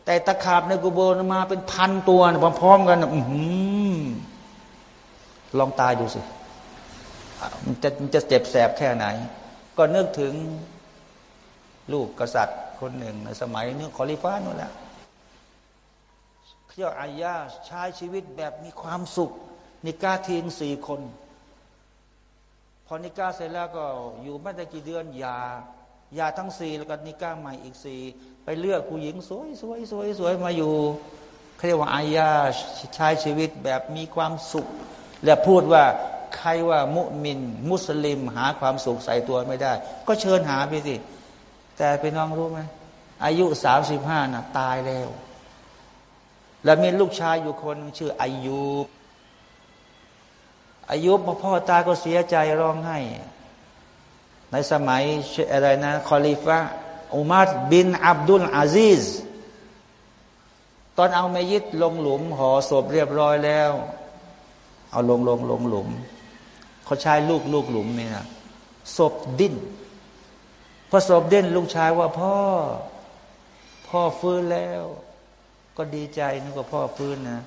แต่ตะขาบในกูโบนมาเป็นพันตัวพร้อมๆกันอืลองตายดูสิมันจะจะเจ็บแสบแค่ไหน ก็นึกถึงลูกกษัตริย์คนหนึ่งในสมัยนี้คอลิฟ้านั่นแหละเรียกอายาใช้ชีวิตแบบมีความสุข นิกาทีนสี่คน พอนิกาเสร็จแล้วก็อยู่ไม่ได้กี่เดือนยายาทั้งสี่แล้วก็นิกาใหม่อีกสี่ไปเลือกผู้หญิงสวยสวยสวยสวยมาอยู่เรียกว่าอายาใช้ชีวิตแบบมีความสุข และพูดว่าใครว่ามุมิน มุสลิม หาความสุขใส่ตัวไม่ได้ ก็เชิญหาไปสิ แต่ไปน้องรู้ไหมอายุสามสิบห้าน่ะตายแล้ว แล้วมีลูกชายอยู่คนชื่ออายุบ อายุพ่อตายก็เสียใจร้องไห้ ในสมัยอะไรนะคอลิฟะอุมัรบินอับดุลอาซิสตอนเอามัยยิดลงหลุมห่อศพเรียบร้อยแล้ว เอาลงลงลงหลุมเขาใช้ลูกลูกหลุมเนี่ยศพดิ้นพอศพดิ้นลูกชายว่าพ่อ พ่อฟื้นแล้ว ก็ดีใจนึกว่าพ่อฟื้นนะ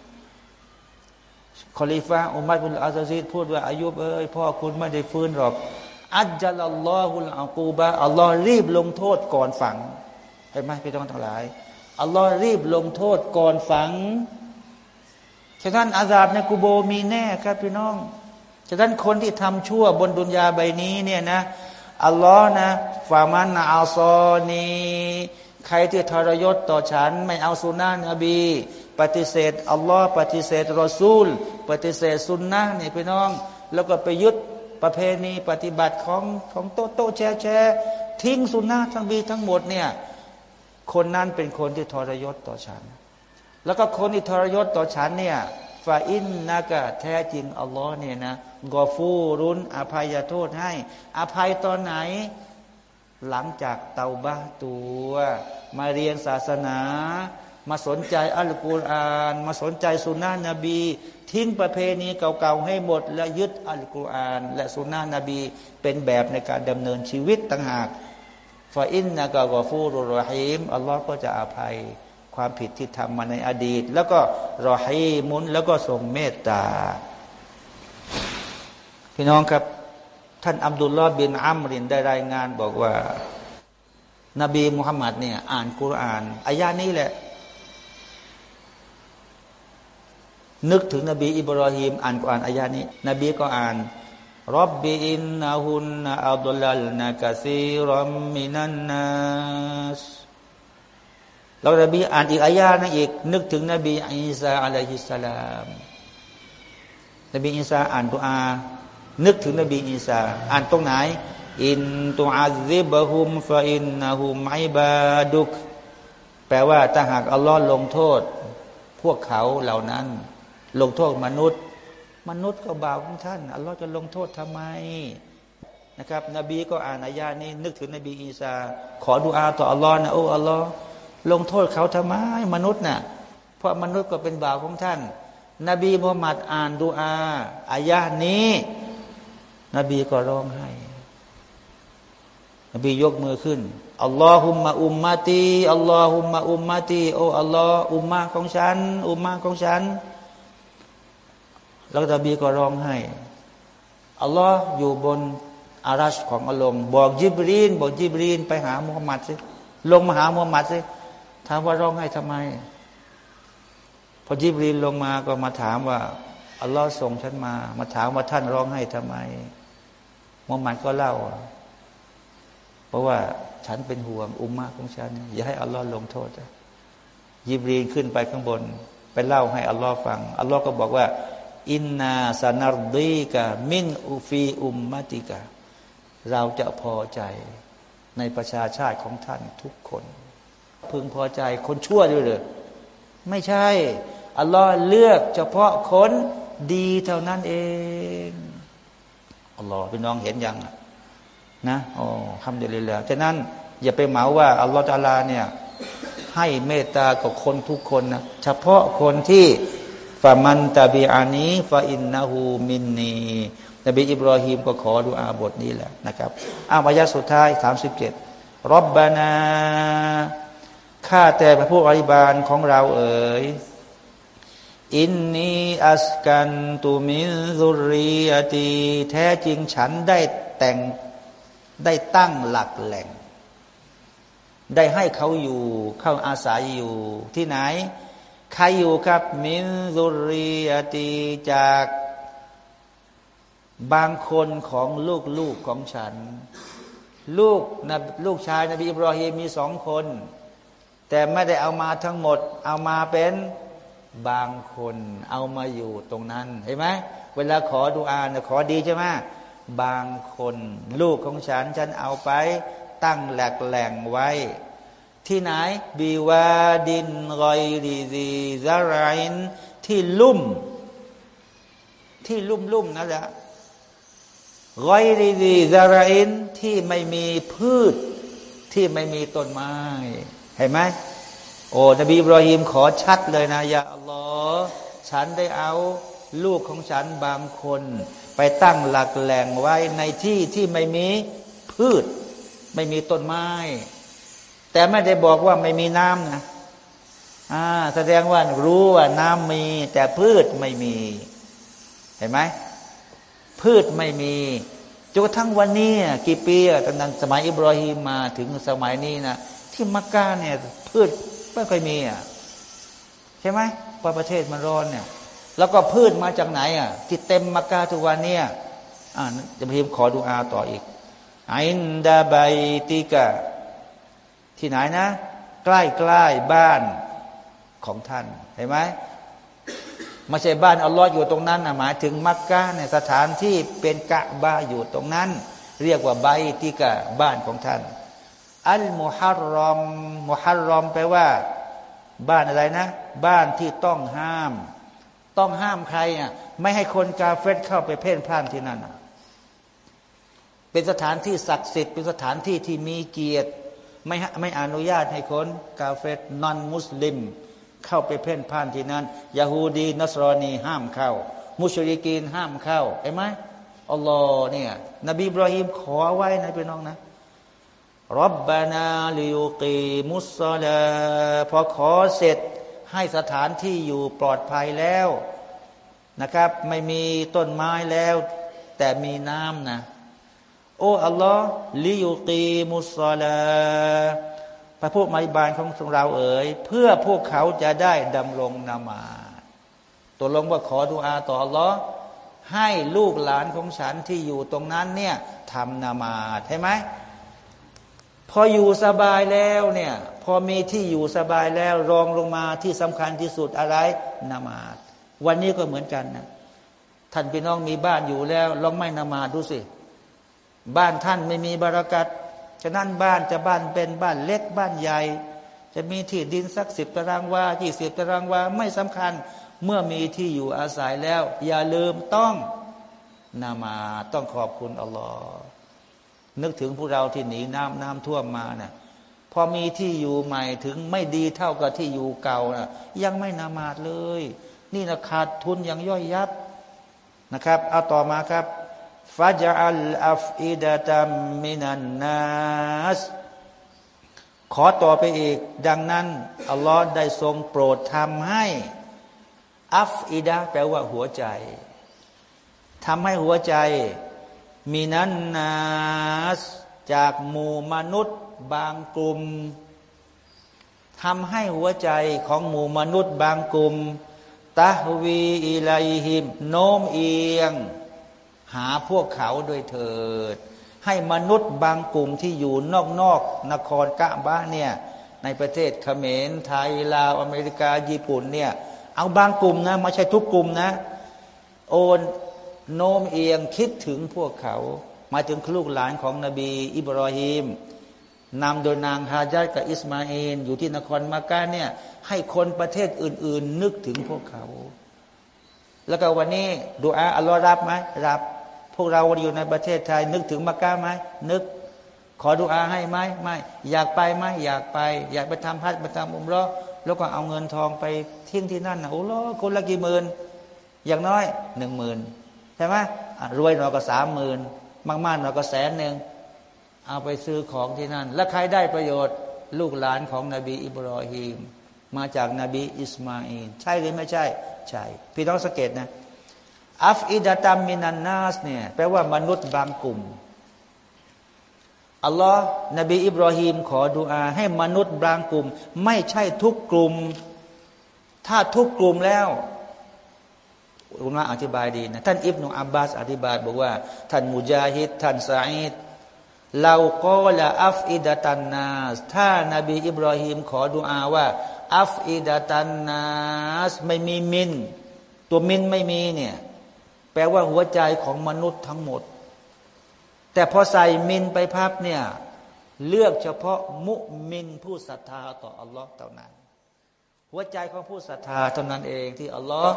คอลิฟ้าอุมัรบินอับดุลอาซิสพูดว่าไอ้หนูเอ้ยพ่อคุณไม่ได้ฟื้นหรอก อัจจัลลอฮุลอากูบะอัลลอฮ์รีบลงโทษก่อนฝังเห็นไหมพี่น้องทั้งหลายอัลลอฮ์รีบลงโทษก่อนฝังฉะนั้นอาซาบในกูโบมีแน่ครับพี่น้องฉะนั้นคนที่ทำชั่วบนดุนยาใบนี้เนี่ยนะอัลลอฮ์นะฟามันอาซอนีใครที่ทรยศต่อฉัน ไม่เอาสุนนะนบี ปฏิเสธอัลลอฮ์ปฏิเสธรอซูล ปฏิเสธสุนนะนี่พี่น้อง แล้วก็ไปยึดประเพณีปฏิบัติของของโตโตแชร์แชร์ทิ้งสุนนะทั้งบีทั้งหมดเนี่ยคนนั้นเป็นคนที่ทรยศต่อฉัน แล้วก็คนที่ทรยศต่อฉันเนี่ยฟาอินนากะแท้จริงอัลลอฮ์เนี่ยนะกอฟูรุนอภัยโทษให้ อภัยตอนไหน หลังจากเตาบ้าตัว มาเรียนศาสนา มาสนใจอัลกุรอาน มาสนใจสุนนะนบี ทิ้งประเพณีเก่าๆให้หมด และยึดอัลกุรอาน และสุนนะนบี เป็นแบบในการดำเนินชีวิตต่างหากฟาอินนากะกอฟูรุรหิมอัลลอฮ์ก็จะอภัยความผิดที่ทำมาในอดีต แล้วก็รอฮีมุนแล้วก็ทรงเมตตา พี่น้องครับ ท่านอับดุลลอฮ์บินอัมรินได้รายงานบอกว่า นบีมุฮัมมัดเนี่ยอ่านกุรอานอายานี้แหละ นึกถึงนบีอิบราฮิมอ่านกุรอานอายานี้ นบีก็อ่านรับบีอินนาฮุนอัลลลนากะซีรัมมินันนัสเรานบีอ่านอีกอายานะอีก นึกถึงนบีอิสา عليه السلام นบีอิสาอ่านดุอา นึกถึงนบีอิสาอ่านตรงไหน อินตุอาซิบะฮุมฟาอินนะฮุมไอบาดุก แปลว่าถ้าหากอัลลอฮ์ลงโทษ พวกเขาเหล่านั้น ลงโทษมนุษย์ มนุษย์ก็บาปของท่านอัลลอฮ์จะลงโทษทำไมนะครับ นบีก็อ่านอายานี้นึกถึงนบีอีสาขอดุอาต่ออัลลอฮ์นะโอ้อัลลอฮ์ลงโทษเขาทำไมมนุษย์นะ่ะเพราะมนุษย์ก็เป็นบ่าวของท่าน นบีมุฮัมมัดอ่านดูอาอายะนี้ นบีก็ร้องไห้นบียกมือขึ้นอัลลอฮุมมะอุมมาตีอัลลอฮุมมะอุมมาตีโอ้อัลลอฮ์อุมมาของฉัน อุมมาของฉัน แล้วนบีก็ร้องไห้อัลลอฮ์อยู่บนอารัชของอัลลอฮ์บอกยิบรีนบอกยิบรีนไปหามุฮัมมัดสิลงมาหามุฮัมมัดสิถามว่าร้องไห้ทำไม พอจิบรีนลงมาก็มาถามว่าอัลลอฮ์ส่งฉันมา มาถามว่าท่านร้องไห้ทำไมมุฮัมมัดก็เล่า เพราะว่าฉันเป็นห่วงอุมมาของฉัน อย่าให้อัลลอฮ์ลงโทษยิบรีนขึ้นไปข้างบน ไปเล่าให้อัลลอฮ์ฟังอัลลอฮ์ก็บอกว่า อินนาสนารดีกะมินอุฟีอุมมาติกะ เราจะพอใจในประชาชาติของท่านทุกคน พึงพอใจคนชั่วด้วยหรือไม่ใช่ อัลลอฮ์เลือกเฉพาะคนดีเท่านั้นเองอัลลอฮ์พี่น้องเห็นยังนะโอ้คำเดียวเลยแล้วฉะนั้นอย่าไปเหมาว่า อัลลอฮ์ตาลาเนี่ยให้เมตตากับคนทุกคนนะเฉพาะคนที่ ฟามันตาบีอานีฟาอินนาหูมินนีนบีอิบรอฮิมก็ขอดูอาบทนี้แหละนะครับอาวายะสุดท้ายสามสิบเจ็ดรบบานาข้าแต่พระผู้อภิบาลของเราเอ๋ยอินนีอัสกันตูมิซุรียตีแท้จริงฉันได้แต่งได้ตั้งหลักแหล่ง ได้ให้เขาอยู่ เข้าอาศัยอยู่ที่ไหน ใครอยู่ครับ มินซุรียตีจากบางคนของลูกๆของฉัน ลูกนะลูกชายนบีอิบรอฮีมมีสองคน แต่ไม่ได้เอามาทั้งหมด เอามาเป็นบางคนเอามาอยู่ตรงนั้นเห็นไหมเวลาขอดูอานขอดีใช่ไหมบางคน ลูกของฉัน ฉันเอาไปตั้งแหลกแหล่งไว้ ที่ไหนบีวาดินรอยดีดีซาไรนที่ลุ่ม ที่ลุ่มลุ่มนั่นแหละรอยดีดีซาไรนที่ไม่มีพืช ที่ไม่มีต้นไม้ เห็นไหมโอ้นบีบรอฮิมขอชัดเลยนะยาอัลลอฮ์ฉันได้เอาลูกของฉันบางคน ไปตั้งหลักแหล่งไว้ในที่ที่ไม่มีพืช ไม่มีต้นไม้ แต่ไม่ได้บอกว่าไม่มีน้ำนะอ่าแสดงว่ารู้ว่าน้ำมี แต่พืชไม่มี เห็นไหมพืชไม่มีจนกระทั่งวันนี้กี่ปีตั้งแต่สมัยอิบรอฮิมมาถึงสมัยนี้นะที่มักกะเนี่ย พืชไม่เคยมีอะใช่ไหมเพราะประเทศมันร้อนเนี่ย แล้วก็พืชมาจากไหนอะที่เต็มมักกะทุกวันเนี่ยอ่าจะพิมขอดูอาต่ออีกอินดาไบติกะ ที่ไหนนะ ใกล้ใกล้บ้านของท่านเห็นไหมไม่ใช่บ้านอัลลอฮ์อยู่ตรงนั้นนะหมายถึงมักกะเนี่ยสถานที่เป็นกะบาอยู่ตรงนั้น เรียกว่าใบติกะบ้านของท่าน อัลมุฮัรรอมมุฮัรรอมแปลว่า บ้านอะไรนะ บ้านที่ต้องห้าม ต้องห้ามใครอะไม่ให้คนกาเฟตเข้าไปเพ่นพ่านที่นั่นเป็นสถานที่ศักดิ์สิทธิ์เป็นสถานที่ที่มีเกียรติ ไม่ไม่อนุญาตให้คนกาเฟตนอนมุสลิม เข้าไปเพ่นพ่านที่นั้นยาฮูดีนัสรอนีห้ามเข้า มุชริกีนห้ามเข้าเห็นไหมอัลลอฮ์เนี่ยนบีบรอฮิมขอไว้นะพี่น้องนะรับบานาลิยุกีมุสลาพอขอเสร็จให้สถานที่อยู่ปลอดภัยแล้วนะครับ ไม่มีต้นไม้แล้ว แต่มีน้ำนะ โอ้อัลลอฮ์ลิยุกีมุสลาพระพูดไมบานของเราเอ๋ยเพื่อพวกเขาจะได้ดำรงนามาตัวลงว่าขอดุอาต่ออัลลอฮ์ให้ลูกหลานของฉันที่อยู่ตรงนั้นเนี่ยทำนามาใช่ไหมพออยู่สบายแล้วเนี่ยพอมีที่อยู่สบายแล้วรองลงมาที่สำคัญที่สุดอะไรนามาวันนี้ก็เหมือนกันนะท่านพี่น้องมีบ้านอยู่แล้วลองไม่นามาดูสิ บ้านท่านไม่มีบารักัดฉะนั้นบ้านจะบ้านเป็นบ้านเล็กบ้านใหญ่ จะมีที่ดินสักสิบตารางวายี่สิบตารางวาไม่สำคัญเมื่อมีที่อยู่อาศัยแล้ว อย่าลืมต้องนามาต้องขอบคุณอัลลอฮ์นึกถึงพวกเราที่หนีน้ำน้ำท่วมมาเนะ่ยพอมีที่อยู่ใหม่ถึงไม่ดีเท่ากับที่อยู่เก่านะยังไม่นามาดเลย นี่นะขาดทุนยังย่อยยับนะครับ เอาต่อมาครับ ฟาจัลอัฟอิดะตัมมินันนัสขอต่อไปอีก ดังนั้น อัลลอฮ์ได้ทรงโปรดทำให้ อัฟอิดะแปลว่าหัวใจทำให้หัวใจ มีนันนัสจากหมู่มนุษย์บางกลุ่มทำให้หัวใจของหมู่มนุษย์บางกลุ่มตะวีอิไลหิม โน้มเอียง หาพวกเขาโดยเถิด ให้มนุษย์บางกลุ่มที่อยู่นอกๆนครกะบ้าเนี่ยในประเทศเขมรไทยลาวอเมริกาญี่ปุ่นเนี่ยเอาบางกลุ่มนะไม่ใช่ทุกกลุ่มนะ โอนโน้มเอียงคิดถึงพวกเขา มาถึงลูกหลานของนบี อิบรอฮิมนำโดยนางฮาจัดกับอิสมาเอินอยู่ที่นครมักกะเนี่ยให้คนประเทศอื่น ๆ นึกถึงพวกเขา แล้วก็วันนี้ดูอาอัลลอฮ์รับไหมรับ พวกเราอยู่ในประเทศไทย นึกถึงมักกะไหมนึก ขอดุอาให้ไหมไม่ อยากไปไหมอยากไป อยากไปทำพัดไปทำอุมรอแล้วก็เอาเงินทองไปทิ้งที่นั่นนะโอ้โหคนละกี่หมื่นอย่างน้อยหนึ่งหมื่นใช่ไหมรวยหน่อยก็สามหมื่นมากๆหน่อยก็แสนหนึ่งเอาไปซื้อของที่นั่น แล้วใครได้ประโยชน์ลูกหลานของนบีอิบรอฮีมมาจากนาบีอิสมาอินใช่หรือไม่ใช่ ใช่ พี่ต้องสังเกตนะ อัฟอิดะตัมมินันนาสเนี่ยแปลว่ามนุษย์บางกลุ่มอัลลอฮ์นบีอิบรอฮีมขอดุอา ให้มนุษย์บางกลุ่ม ไม่ใช่ทุกกลุ่ม ถ้าทุกกลุ่มแล้วอุลาอธิบายดีนะท่านอิบนุอับบาสอธิบายบอกว่า ท่านมุจาฮิดท่านซาอิดเราก็ละอัฟอิดะตันนาสถ้านาบีอิบรอฮีมขอดุอาว่า อัฟอิดะตันนาสไม่มีมิน ตัวมินไม่มีเนี่ย ลว่าหัวใจของมนุษย์ทั้งหมด แต่พอใส่มินไปพับเนี่ย เลือกเฉพาะมุมินผู้ศรัทธาต่ออัลลอฮ์เท่านั้น หัวใจของผู้ศรัทธาเท่านั้นเองที่อัลลอฮ์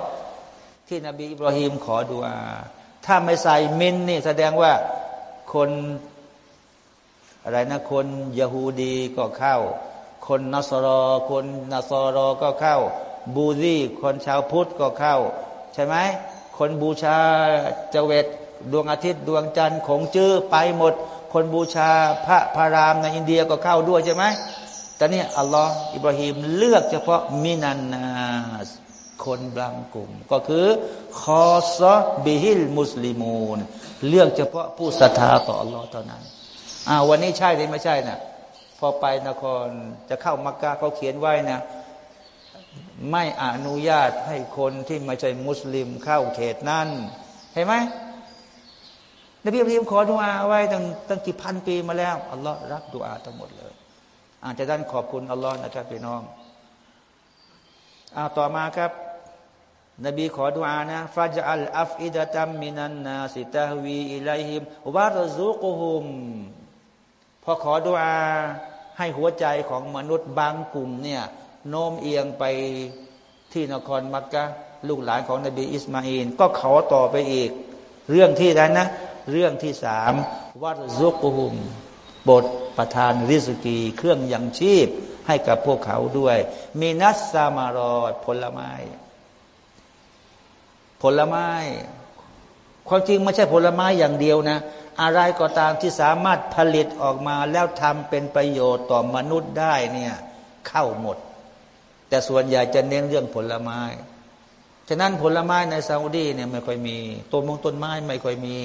ที่นบีอิบราฮิมขอดุอา ถ้าไม่ใส่มินนี่แสดงว่าคนอะไรนะคนยะฮูดีก็เข้า คนนัสรอ คนนัสรอก็เข้า บูซีคนชาวพุทธก็เข้า ใช่ไหม คนบูชาเจเวตดวงอาทิตย์ดวงจันทร์ของจื้อไปหมด คนบูชาพระพารามในอินเดียก็เข้าด้วยใช่ไหมแต่นี่อัลลอฮ์อิบราฮิมเลือกเฉพาะมินันนาสคนบางกลุ่ม ก็คือคอซบิฮิลมุสลิมูนเลือกเฉพาะผู้ศรัทธาต่ออัลลอฮ์เท่านั้นอ่าวันนี้ใช่หรือไม่ใช่นะพอไปนครจะเข้ามักกะเขาเขียนไว้นะ ไม่อนุญาตให้คนที่ไม่ใช่มุสลิมเข้าเขตนั้นเห็นไหมนบีอิบราฮิมขอดุอาไว้ตั้งตั้งกี่พันปีมาแล้วอัลลอฮ์รับดุอาทั้งหมดเลย อาจจะด้านขอบคุณอัลลอฮ์นะครับพี่น้องอาต่อมาครับ นบีขอดุอานะฟาจัลอัฟอิดะตัมมินันนาสิตาวีอิลัยฮิมวารซุกุฮุมพอขอดุอาให้หัวใจของมนุษย์บางกลุ่มเนี่ย โน้มเอียงไปที่นครมักกะลูกหลานของนบีอิสมาอินก็ขอต่อไปอีก เรื่องที่นั้นนะ เรื่องที่สามวัดซุกุฮุมบทประทานริสกี เครื่องยังชีพให้กับพวกเขาด้วย มีนัสซามารอดผลไม้ ผลไม้ ความจริงไม่ใช่ผลไม้อย่างเดียวนะ อะไรก็ตามที่สามารถผลิตออกมาแล้วทำเป็นประโยชน์ต่อมนุษย์ได้เนี่ย เข้าหมด แต่ส่วนใหญ่จะเน้นเรื่องผลไม้ ฉะนั้นผลไม้ในซาอุดีเนี่ยไม่ค่อยมีต้นมงต้นไม้ไม่ค่อยมี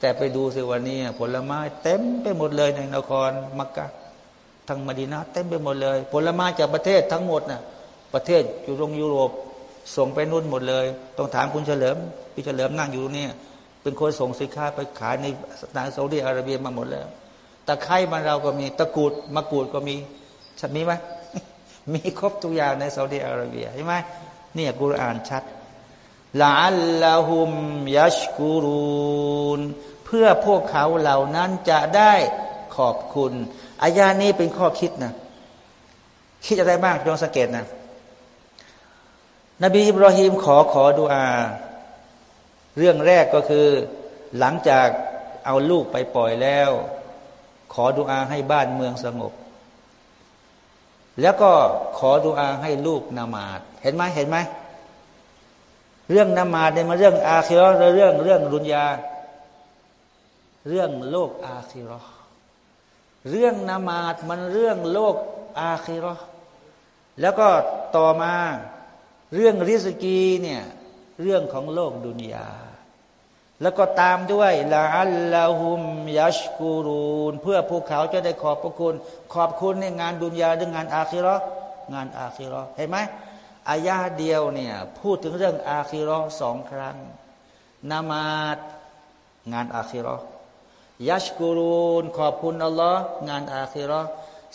แต่ไปดูสิวันนี้ผลไม้เต็มไปหมดเลยในนครมักกะทั้งมดีนาเต็มไปหมดเลย ผลไม้จากประเทศทั้งหมดนะ่ะประเทศอยู่ตรงยุโรปส่งไปนู่นหมดเลย ต้องถามคุณเฉลิมพี่เฉลิมนั่งอยู่นี่เป็นคนส่งสินค้าไปขายในสถานซาอุดีอาระเบียมาหมดแล้วตะไคร้บ้านเราก็มีตะกูดมะกรูดก็มีชัดมีไหม มีครบทุกอย่างในซาอุดีอาระเบียใช่ไหมนี่กุรอานชัดลาอัลลอฮุมยัชกูรูนเพื่อพวกเขาเหล่านั้นจะได้ขอบคุณอายานี้เป็นข้อคิดนะ คิดอะไรบ้างลองสังเกตนะ นบีอิบราฮิมขอขอดุอา เรื่องแรกก็คือหลังจากเอาลูกไปปล่อยแล้ว ขอดุอาให้บ้านเมืองสงบ แล้วก็ขอดุอาให้ลูกนามาดเห็นไหมเห็นไหมเรื่องนามาดเนี่ยมาเรื่องอาคิรอเรื่องเรื่องรุนยา เรื่องโลกอาคิรอเรื่องนามาดมันเรื่องโลกอาคิรอแล้วก็ต่อมาเรื่องริสกีเนี่ยเรื่องของโลกดุนยา แล้วก็ตามด้วยละอัลลอฮุมยัชกูรูน เพื่อพวกเขาจะได้ขอบพระคุณ ขอบคุณในงานดุนยาหรืองานอาคิรองานอาคิรอเห็นไหมอายาเดียวเนี่ยพูดถึงเรื่องอาคิรอสองครั้งนามาดงานอาคิรอยัชกูรูน ขอบคุณอัลลอฮ์งานอาคิรอ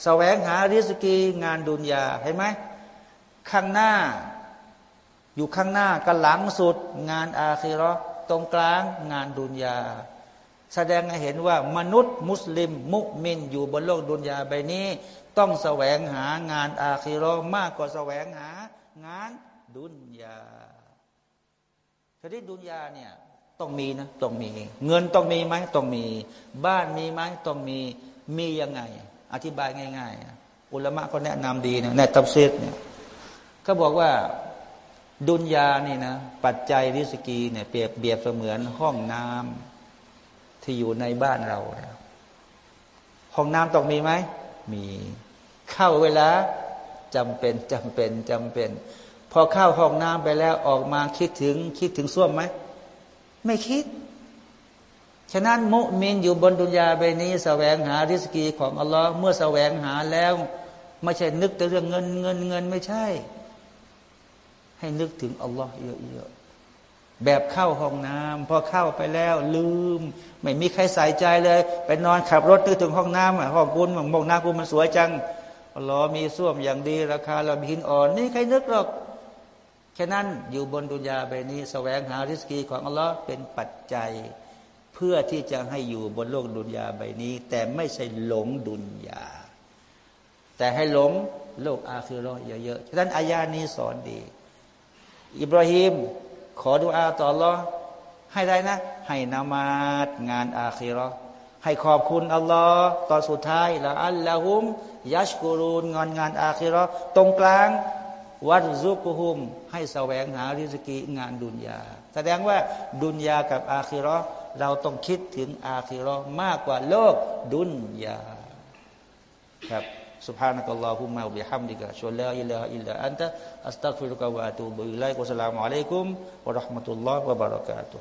แสวงหาริสกีงานดุนยาเห็นไหมข้างหน้า อยู่ข้างหน้ากับหลังสุดงานอาคิรอ ตรงกลางงานดุนยา แสดงให้เห็นว่ามนุษย์ มุสลิม มุมินอยู่บนโลกดุนยาใบนี้ ต้องแสวงหางานอาคิรอมากกว่าแสวงหางานดุนยาทีนี้ดุนยาเนี่ยต้องมีนะต้องมี เงินต้องมีไหมต้องมี บ้านมีไหมต้องมีมียังไง อธิบายง่าย ๆ อุลมะก็แนะนำดีนะในตับเซตเนี่ยเขาบอกว่า ดุนยานี่นะ ปัจจัยริสกีเนี่ยเปรียบเบียบเสมือนห้องน้ำที่อยู่ในบ้านเราห้องน้ำต้องมีไหมมีเข้าเวลาจำเป็นจำเป็นจำเป็น พอเข้าห้องน้ำไปแล้วออกมาคิดถึงคิดถึงส้วมไหมไม่คิด ฉะนั้นมุมินอยู่บนดุนยาใบนี้แสวงหาริสกีของอัลลอฮ์เมื่อแสวงหาแล้ว ไม่ใช่นึกแต่เรื่องเงินเงินเงินไม่ใช่ ให้นึกถึงอัลลอฮ์เยอะๆแบบเข้าห้องน้ำพอเข้าไปแล้วลืม ไม่มีใครใส่ใจเลย ไปนอนขับรถนึกถึงห้องน้ำอะห้องกุลมองน้ำกุลมันสวยจังอัลลอฮ์มีส้วมอย่างดีราคาเราหินอ่อนนี่ใครนึกหรอกฉะนั้นอยู่บนดุนยาใบนี้สแสวงหาริสกีของอัลลอฮ์เป็นปัจจัย เพื่อที่จะให้อยู่บนโลกดุนยาใบนี้ แต่ไม่ใช่หลงดุนยา แต่ให้หลงโลกอาคือรอเยอะๆฉะนั้นอายานี้สอนดี อิบราฮิมขอดุอาต่ออัลอให้ได้นะ ให้นามาดงานอาคีรอให้ขอบคุณอัลลอฮ์ตอนสุดท้ายละอัลลอฮุมยัชกูรูนงานงานอาคีรอตรงกลางวัดซุกุฮุม ให้แสวงหาริสกีงานดุนยา แสดงว่าดุนยากับอาคิรอเราต้องคิดถึงอาคิรอมากกว่าโลกดุนยาครับ سبحانك اللهم وبحمدك أشهد لا إله إلا أنت أستغفرك وأتوب إليك وسلام عليكم ورحمة الله وبركاته